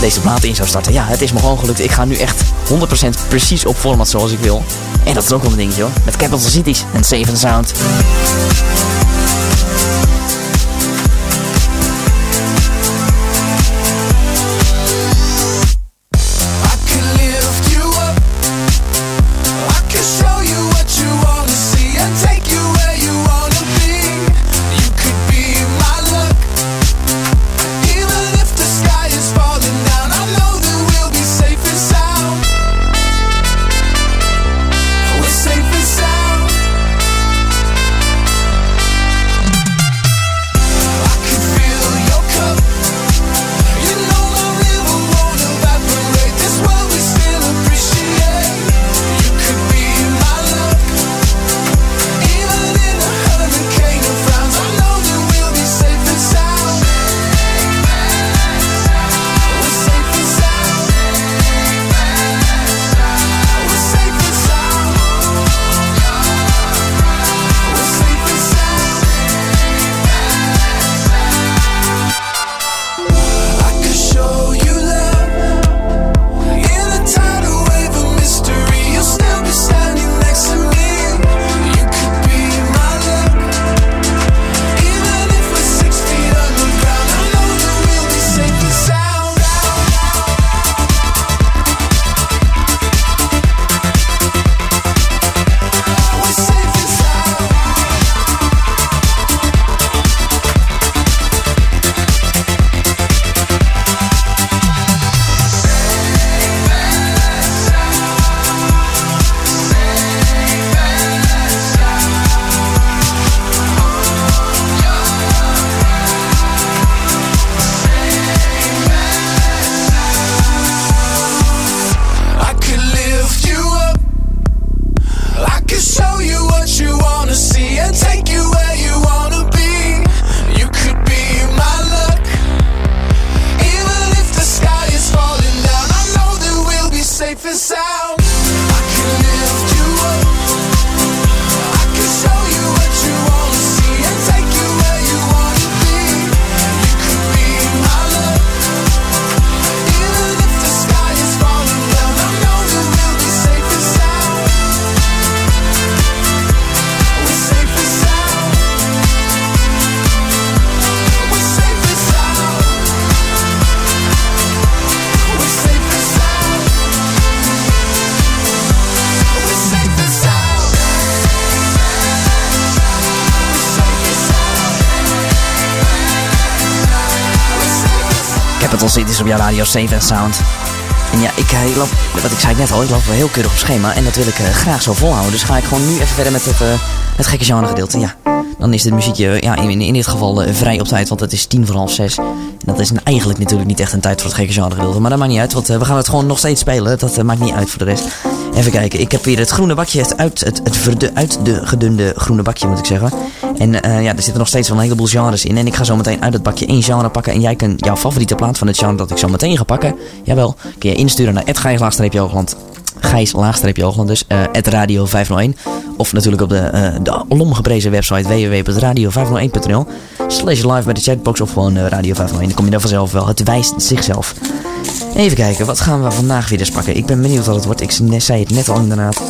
deze plaat in zou starten. Ja, het is me gewoon gelukt. Ik ga nu echt 100% precies op format zoals ik wil. En dat is ook wel een dingetje hoor. Met Capital Cities en Seven Sound. Radio 7 Sound. En ja, ik, eh, ik loop, wat ik zei net al, ik loop heel keurig op schema. En dat wil ik eh, graag zo volhouden. Dus ga ik gewoon nu even verder met het, eh, het gekke genre gedeelte. Ja, dan is dit muziekje ja, in, in dit geval vrij op tijd, want het is tien voor half zes. En dat is eigenlijk natuurlijk niet echt een tijd voor het gekke genre gedeelte. Maar dat maakt niet uit, want we gaan het gewoon nog steeds spelen. Dat maakt niet uit voor de rest. Even kijken, ik heb weer het groene bakje, uit, het, het uit de gedunde groene bakje moet ik zeggen. En eh, ja, er zitten nog steeds wel een heleboel genres in. En ik ga zo meteen uit het bakje één genre pakken. En jij kunt jouw favoriete plaat van het genre dat ik zo meteen ga pakken. Jawel, kun je insturen naar @gijs_hoogland. Gijs laagstreepje Hoogland dus, eh radio 501. Of natuurlijk op de, eh de alomgeprezen website www.radio501.nl slash live bij de chatbox of gewoon eh, Radio 501. Dan kom je daar vanzelf wel. Het wijst zichzelf. Even kijken, wat gaan we vandaag weer eens pakken? Ik ben benieuwd wat het wordt. Ik zei het net al inderdaad.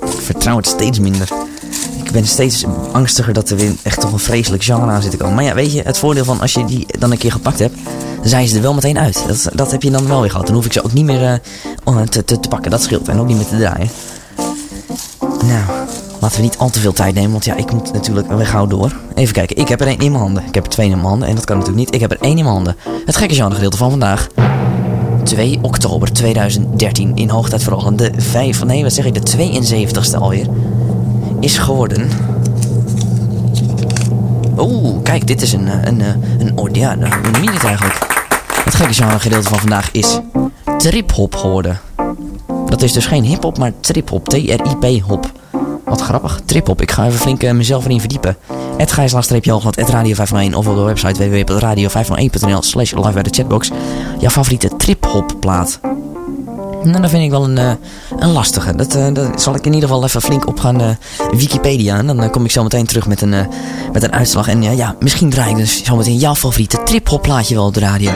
Ik vertrouw het steeds minder. Ik ben steeds angstiger dat er weer echt toch een vreselijk genre aan zit te komen. Maar ja, weet je, het voordeel van als je die dan een keer gepakt hebt, zijn ze er wel meteen uit. Dat, dat heb je dan wel weer gehad. Dan hoef ik ze ook niet meer oh, te, te, te pakken. Dat scheelt. En ook niet meer te draaien. Nou, laten we niet al te veel tijd nemen, want ja, ik moet natuurlijk weer gauw door. Even kijken, ik heb er één in mijn handen. Ik heb er twee in mijn handen en dat kan natuurlijk niet. Ik heb er één in mijn handen. Het gekke genre gedeelte van vandaag. 2 oktober 2013 in hoogtijd vooral. De 5, nee wat zeg ik, de 72ste alweer. Is geworden. Oeh, kijk, dit is een, eh, een, een, een, oh, ja, een eigenlijk. Het gekke genre gedeelte van vandaag is trip-hop geworden. Dat is dus geen hip-hop, maar trip-hop. T-R-I-P hop. Wat grappig, trip-hop. Ik ga even flink eh, mezelf erin verdiepen. Het Gijslaag-Hoogland, het Radio 501 of op de website www.radio501.nl slash live bij de chatbox. Jouw favoriete trip-hop plaat. Nou, dat vind ik wel een, eh, een lastige. Dat, eh, dat zal ik in ieder geval even flink op gaan eh, Wikipedia. En dan kom ik zo meteen terug met een, met een uitslag. En ja, misschien draai ik dus zo meteen jouw favoriete trip-hop plaatje wel op de radio.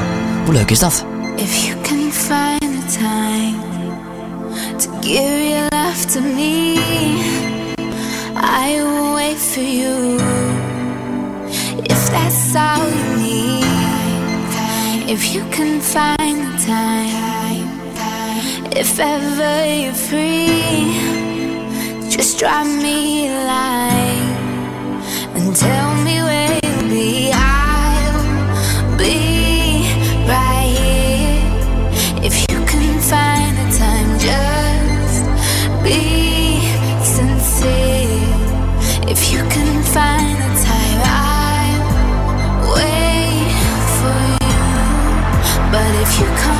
Hoe leuk is dat? If you can find the time to give your to me, I wait for you. If if you can find time, if ever you're free, just drop me a line and tell me where you'll be. I'll be right here. If you can find the time, just be sincere. If you can find the time, I'll wait for you. But if you can't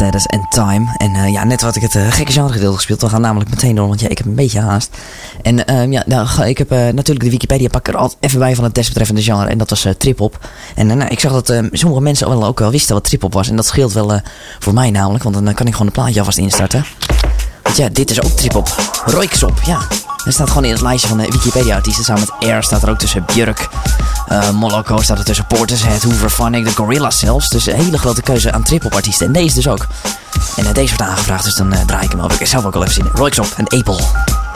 Status en Time. En eh, ja, net wat ik het eh, gekke genre gedeelte gespeeld. We gaan namelijk meteen door, want ja, ik heb een beetje haast. En ehm, ja, nou, ik heb eh, natuurlijk de Wikipedia pak er altijd even bij van het desbetreffende genre. En dat was trip-hop. En nou, ik zag dat eh, sommige mensen wel ook wel wisten wat trip-hop was. En dat scheelt wel voor mij namelijk, want dan kan ik gewoon een plaatje alvast instarten. Want ja, dit is ook trip-hop. Roiksop, ja. Er staat gewoon in het lijstje van de Wikipedia-artiesten. Samen met Air staat er ook tussen Björk. Moloko staat er tussen Portishead, Hoover, Phonic, de Gorillaz zelfs. Dus een hele grote keuze aan trip-hop-artiesten. En deze dus ook. En eh, deze wordt aangevraagd, dus dan eh, draai ik hem wel. Ik zelf ook al even zien. Royx op en Apple.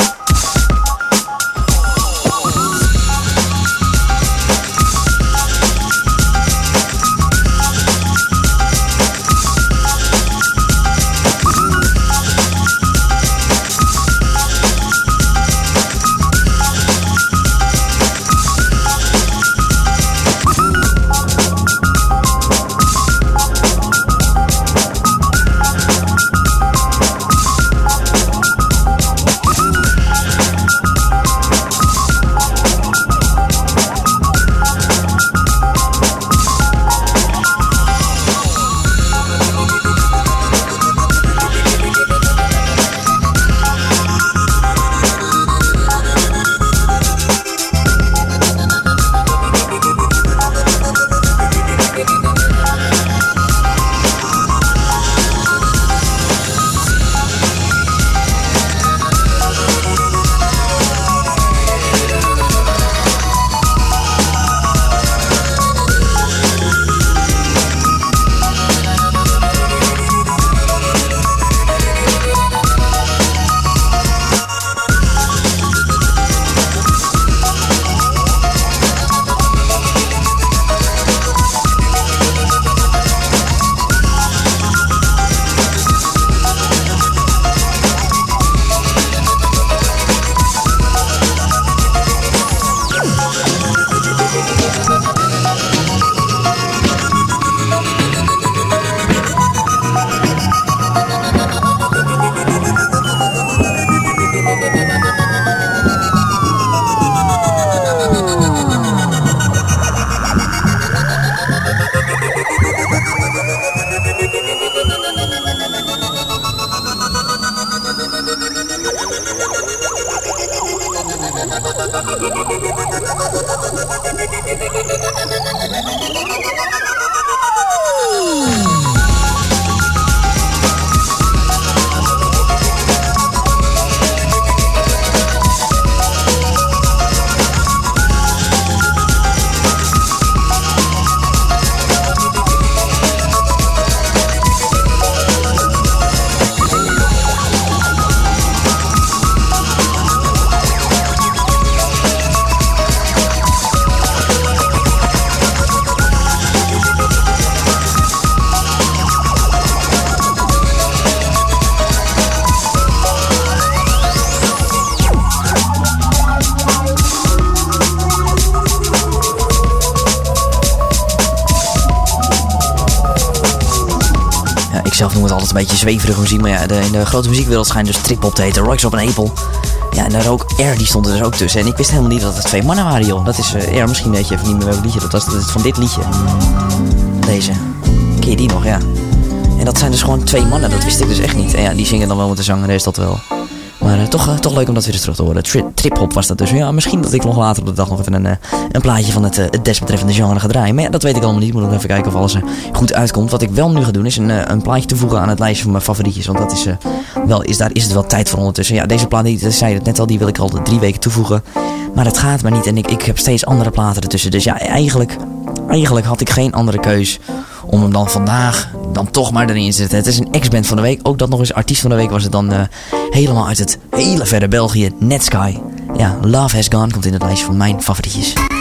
Zweverige muziek. Maar ja, in de grote muziekwereld schijnt dus trip-hop te heten. Op een Apple. Ja, en daar ook Air, die stond er dus ook tussen. En ik wist helemaal niet dat het twee mannen waren, joh. Dat is eh Air, misschien weet je even niet meer welk liedje. Dat was dat is van dit liedje. Deze. Ken je die nog, ja. En dat zijn dus gewoon twee mannen, dat wist ik dus echt niet. En ja, die zingen dan wel met de zanger, is dat wel. Maar eh, toch, eh, toch leuk om dat weer eens terug te horen. Tri Trip-hop was dat dus. Ja, misschien dat ik nog later op de dag nog even een, een plaatje van het, eh, het desbetreffende genre ga draaien. Maar ja, dat weet ik allemaal niet. Ik moet nog even kijken of alles eh, goed uitkomt. Wat ik wel nu ga doen is een, eh, een plaatje toevoegen aan het lijstje van mijn favorietjes. Want dat is, wel, is, daar is het wel tijd voor ondertussen. Ja, deze plaat, die, dat zei het net al, die wil ik al drie weken toevoegen. Maar het gaat maar niet en ik, ik heb steeds andere platen ertussen. Dus ja, eigenlijk, eigenlijk had ik geen andere keus om hem dan vandaag dan toch maar erin te zetten. Het is een ex-band van de week. Ook dat nog eens artiest van de week was het dan helemaal uit het hele verre België. Netsky. Ja, Love Has Gone komt in het lijstje van mijn favorietjes.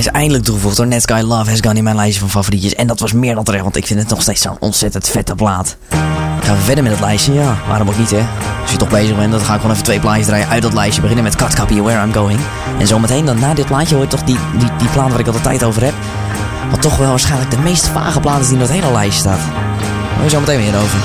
Is eindelijk toegevoegd door Net Sky Love Has Gone in mijn lijstje van favorietjes. En dat was meer dan terecht, want ik vind het nog steeds zo'n ontzettend vette plaat. Gaan we verder met het lijstje? Ja, waarom ook niet hè? Als je toch bezig bent, dan ga ik gewoon even twee plaatjes draaien uit dat lijstje. Beginnen met Cut Copy Where I'm Going. En zometeen dan na dit plaatje hoor je toch die, die, die plaat waar ik al de tijd over heb. Wat toch wel waarschijnlijk de meest vage plaat is die in dat hele lijstje staat. Daar hoor je zo meteen weer over.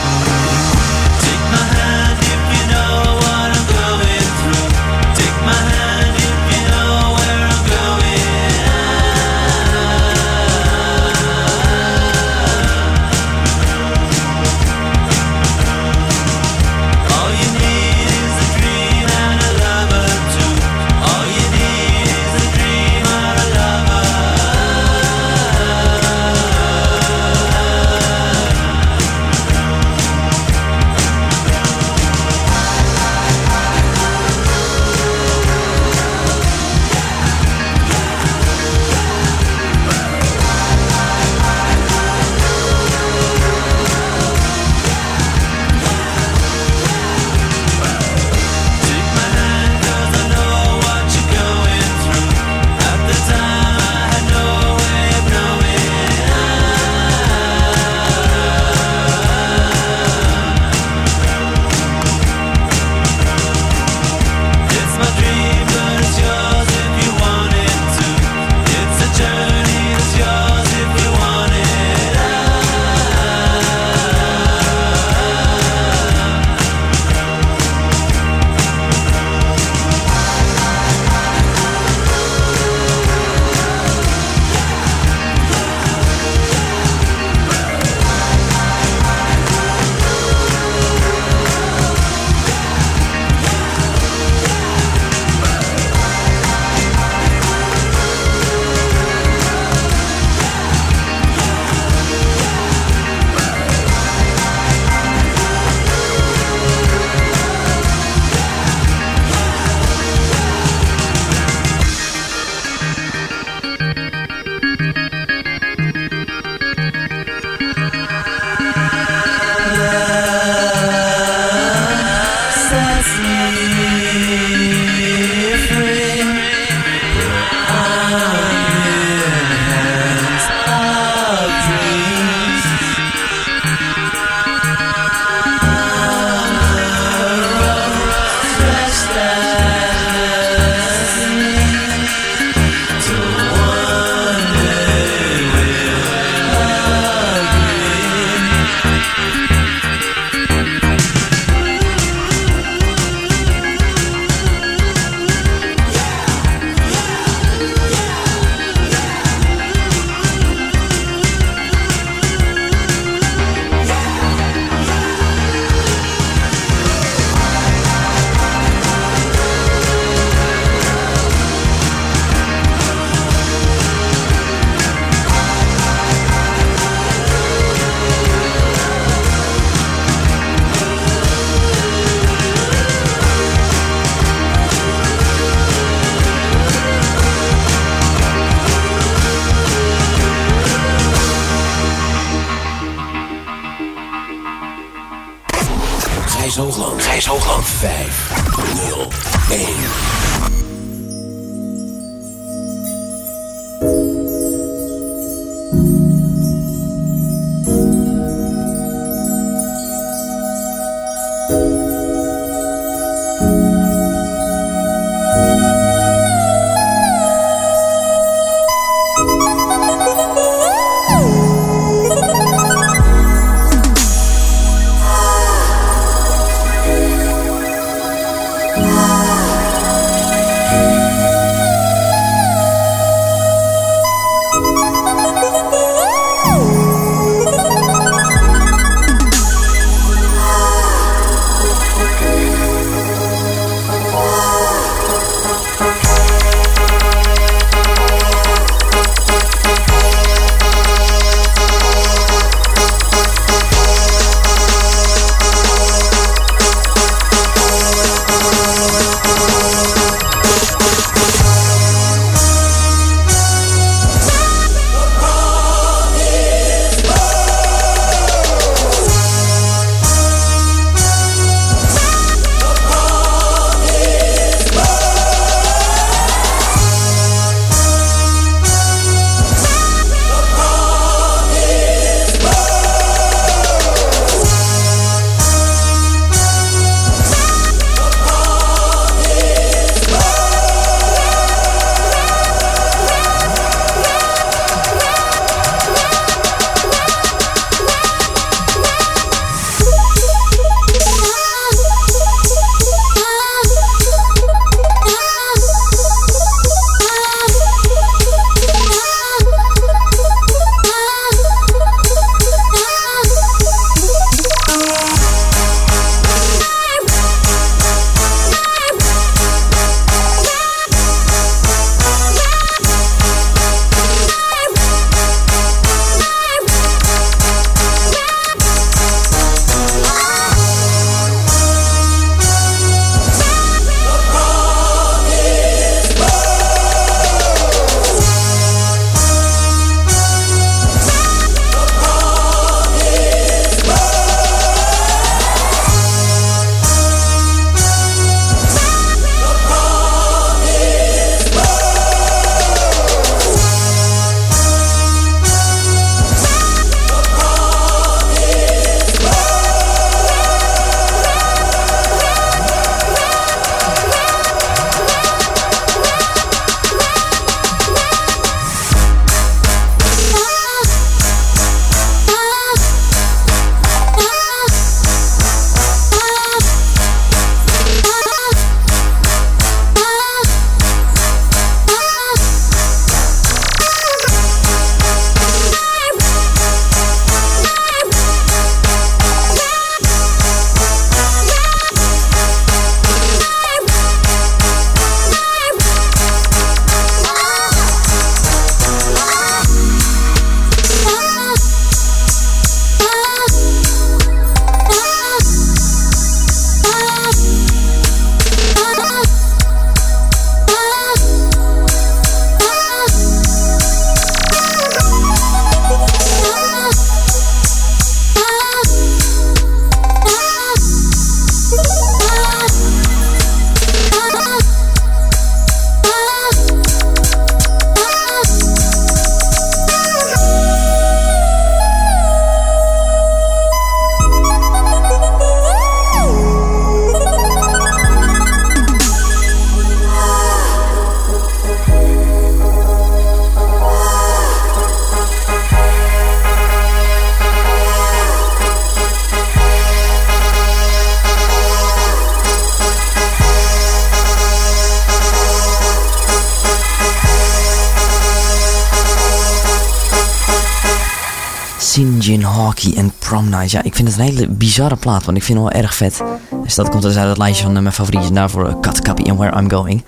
Ja, ik vind het een hele bizarre plaat, want ik vind het wel erg vet. Dus dat komt dus uit het lijstje van eh, mijn favorietjes daarvoor. Uh, Cut Copy and Where I'm Going.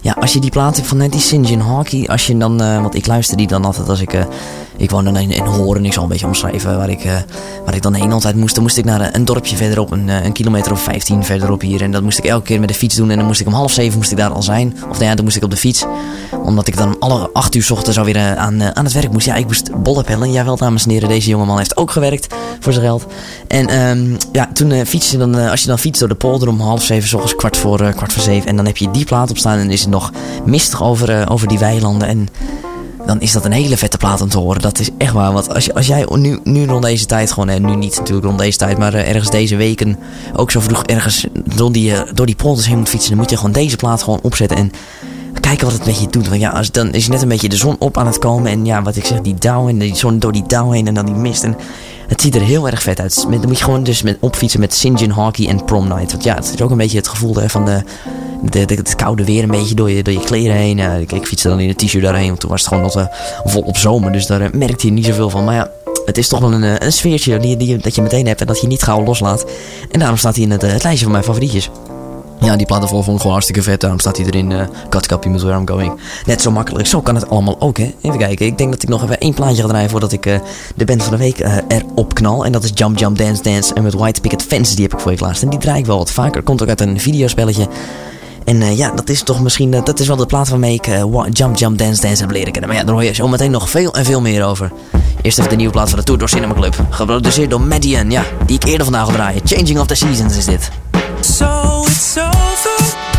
Ja, als je die plaat van net die Sinjin Hockey, als je dan, eh, want ik luister die dan altijd als ik, eh, ik woon dan in, Horen, ik zal een beetje omschrijven waar ik, eh, waar ik dan heen altijd moest. Dan moest ik naar eh, een dorpje verderop, een, eh, een kilometer of 15 verderop hier. En dat moest ik elke keer met de fiets doen en dan moest ik om half zeven moest ik daar al zijn. Of nou ja, dan moest ik op de fiets, omdat ik dan alle acht uur ochtends alweer eh, aan, eh, aan het werk moest. Ja, ik moest bollen pellen. Jawel, dames en heren, deze jongeman heeft ook gewerkt voor geld. En ehm, ja, toen eh fietste je dan, eh, als je dan fietst door de polder om half zeven, 's kwart voor, eh, kwart voor zeven. En dan heb je die plaat op staan en is het nog mistig over, over die weilanden. En dan is dat een hele vette plaat om te horen. Dat is echt waar. Want als, je, als jij nu, nu rond deze tijd gewoon, en nu niet natuurlijk rond deze tijd, maar ergens deze weken ook zo vroeg ergens door die, door die polders heen moet fietsen, dan moet je gewoon deze plaat gewoon opzetten en kijken wat het met je doet. Want ja, als, dan is net een beetje de zon op aan het komen en ja, wat ik zeg, die dauw en die zon door die dauw heen en dan die mist. En het ziet er heel erg vet uit. Met- Dan moet je gewoon dus met opfietsen met Sinjin Hockey en Prom Night. Want ja, het is ook een beetje het gevoel hè, van de, de, het koude weer een beetje door je, door je kleren heen. Ja, ik, fietste dan in een t-shirt daarheen, want toen was het gewoon nog eh, vol op zomer. Dus daar eh, merkte je niet zoveel van. Maar ja, het is toch wel een, eh, een sfeertje die, die, dat je meteen hebt en dat je niet gauw loslaat. En daarom staat hij in het, het lijstje van mijn favorietjes. Ja, die platen vond ik gewoon hartstikke vet. Daarom staat hij erin. eh Cut with Where I'm Going. Net zo makkelijk. Zo kan het allemaal ook, hè. Even kijken. Ik denk dat ik nog even één plaatje ga draaien voordat ik eh, de band van de week eh, erop knal. En dat is Jump Jump Dance Dance. En met White Picket Fence, die heb ik voor je klaarstaan. Die draai ik wel wat vaker. Komt ook uit een videospelletje. En eh, ja, dat is toch misschien, dat is wel de plaat waarmee ik wa- Jump Jump Dance Dance heb leren kennen. Maar ja, daar hoor je zo meteen nog veel en veel meer over. Eerst even de nieuwe plaat van de Tour door Cinema Club. Geproduceerd door Median, ja, die ik eerder vandaag wil draaien. Changing of the Seasons is dit. So it's over.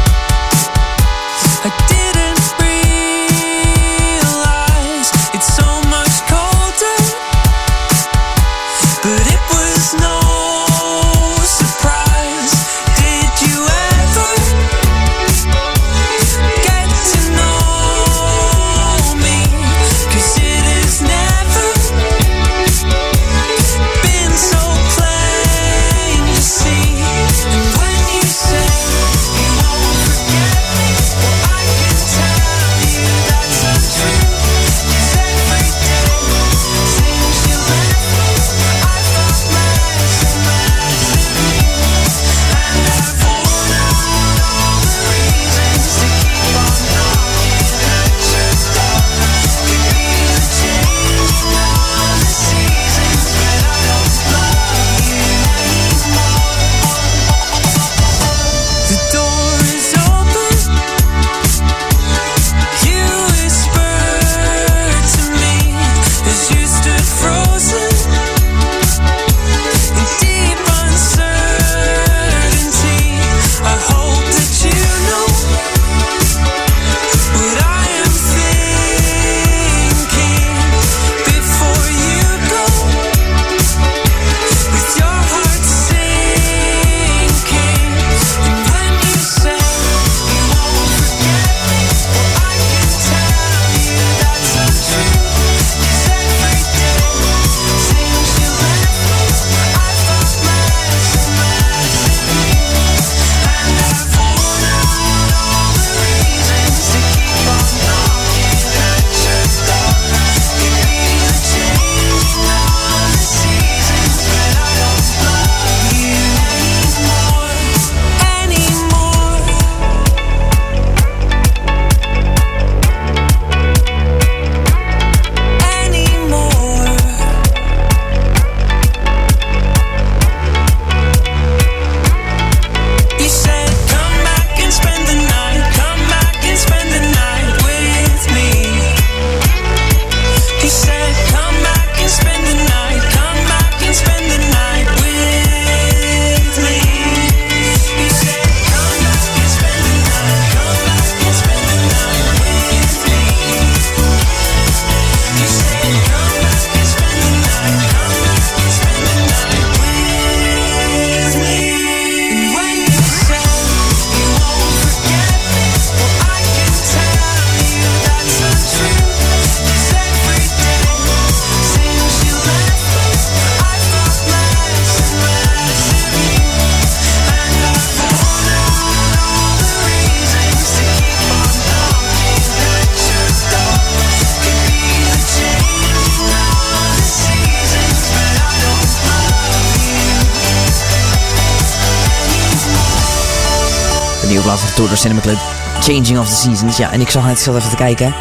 De nieuwe plaat van Tour door Cinema Club. Changing of the Seasons. Ja, en ik zag net, zat even te kijken.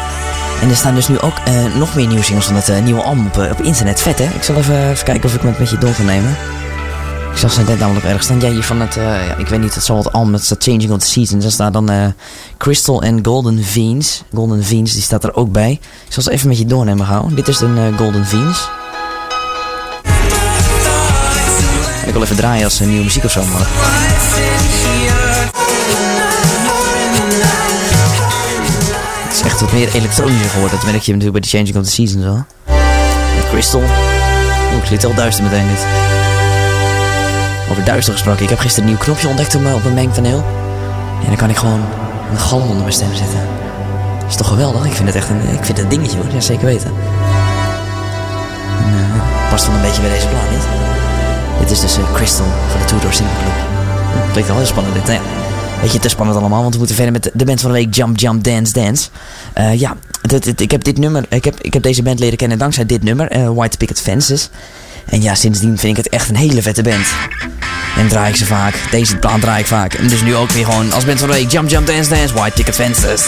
En er staan dus nu ook eh, nog meer nieuwe singles van het eh, nieuwe album op, eh, op internet. Vet hè? Ik zal even, kijken of ik het met je door kan nemen. Ik zag ze net namelijk ergens staan. Ja, hier van het, ja, ik weet niet, het zal het album, het staat Changing of the Seasons. Daar staat dan Crystal and Golden Veins. Golden Veins, die staat er ook bij. Ik zal ze even met je doornemen gauw. Dit is een Golden Veins. Ik wil even draaien als nieuwe muziek of zo, maar... echt wat meer elektronischer geworden. Dat merk je natuurlijk bij de Changing of the Seasons wel. Met Crystal. Oeh, het klinkt heel duister meteen dit. Over duister gesproken. Ik heb gisteren een nieuw knopje ontdekt op mijn, mengpaneel. En dan kan ik gewoon een galm onder mijn stem zetten. Dat is toch geweldig? Ik vind het echt een, ik vind het een dingetje hoor. Ja, zeker weten. En, eh, past wel een beetje bij deze plaat niet? Dit is dus eh, Crystal van de Two Door Cinema Club. Hm, Klinkt wel heel spannend dit. Ja, weet je, te spannend allemaal, want we moeten verder met de- band van de week Jump Jump Dance Dance. Eh, ja, dit- ik heb dit nummer, ik heb, ik heb deze band leren kennen dankzij dit nummer, eh, White Picket Fences. En ja, sindsdien vind ik het echt een hele vette band. En draai ik ze vaak. Deze plaat draai ik vaak. En dus nu ook weer gewoon als band van de week Jump Jump Dance Dance, White Picket Fences.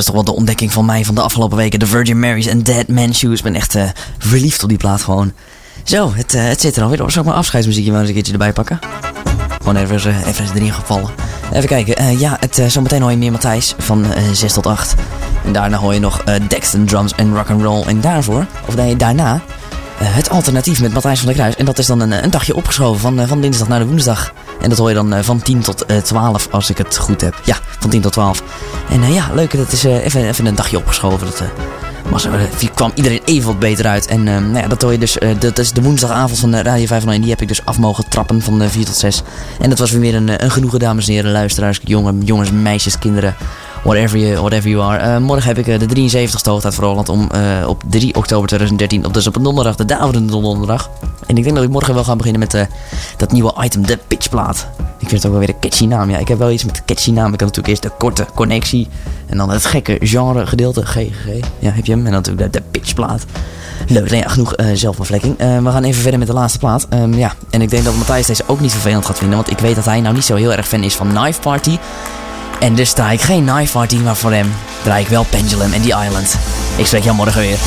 Is toch wel de ontdekking van mij van de afgelopen weken. De Virgin Marys en Dead Man Shoes. Ik ben echt eh, verliefd op die plaat gewoon. Zo, het, eh, zit er alweer. Zal ik mijn afscheidsmuziekje maar eens een keertje erbij pakken? Gewoon even, eh, even erin gevallen. Even kijken. ja, het, zometeen hoor je meer Matthijs van eh 6 tot 8. En daarna hoor je nog Dexton Drums en Rock'n'Roll. En daarvoor, of nee, daarna, het alternatief met Matthijs van der Kruis. En dat is dan een, een dagje opgeschoven van, van dinsdag naar de woensdag. En dat hoor je dan eh, van 10 tot eh 12 als ik het goed heb. Ja, van 10 tot 12. En eh, ja, leuk. Dat is eh, even, even een dagje opgeschoven. Dat, eh, er, eh, kwam iedereen even wat beter uit. En eh, nou ja, dat hoor je dus. eh, dat is de woensdagavond van eh, Radio 501. Die heb ik dus af mogen trappen van eh, 4 tot 6. En dat was weer een, eh, een genoegen, dames en heren, luisteraars, jongen, jongens, meisjes, kinderen. Whatever you, whatever you are. Eh, morgen heb ik eh, de 73ste hoogtijd voor Holland om eh, op 3 oktober 2013. Op, dus op een donderdag, de daverende donderdag. En ik denk dat ik morgen wel ga beginnen met dat nieuwe item, de pitchplaat. Ik vind het ook wel weer een catchy naam. Ja, ik heb wel iets met catchy naam. Ik had natuurlijk eerst de korte connectie. En dan het gekke genre gedeelte, GGG. Ja, heb je hem. En dan natuurlijk de, de pitchplaat. Leuk, nou ja, genoeg eh, zelfbevlekking. We gaan even verder met de laatste plaat. Ehm, ja, en ik denk dat Matthijs deze ook niet vervelend gaat vinden. Want ik weet dat hij nou niet zo heel erg fan is van Knife Party. En dus sta ik geen Knife Party, maar voor hem draai ik wel Pendulum en The Island. Ik spreek jou morgen weer.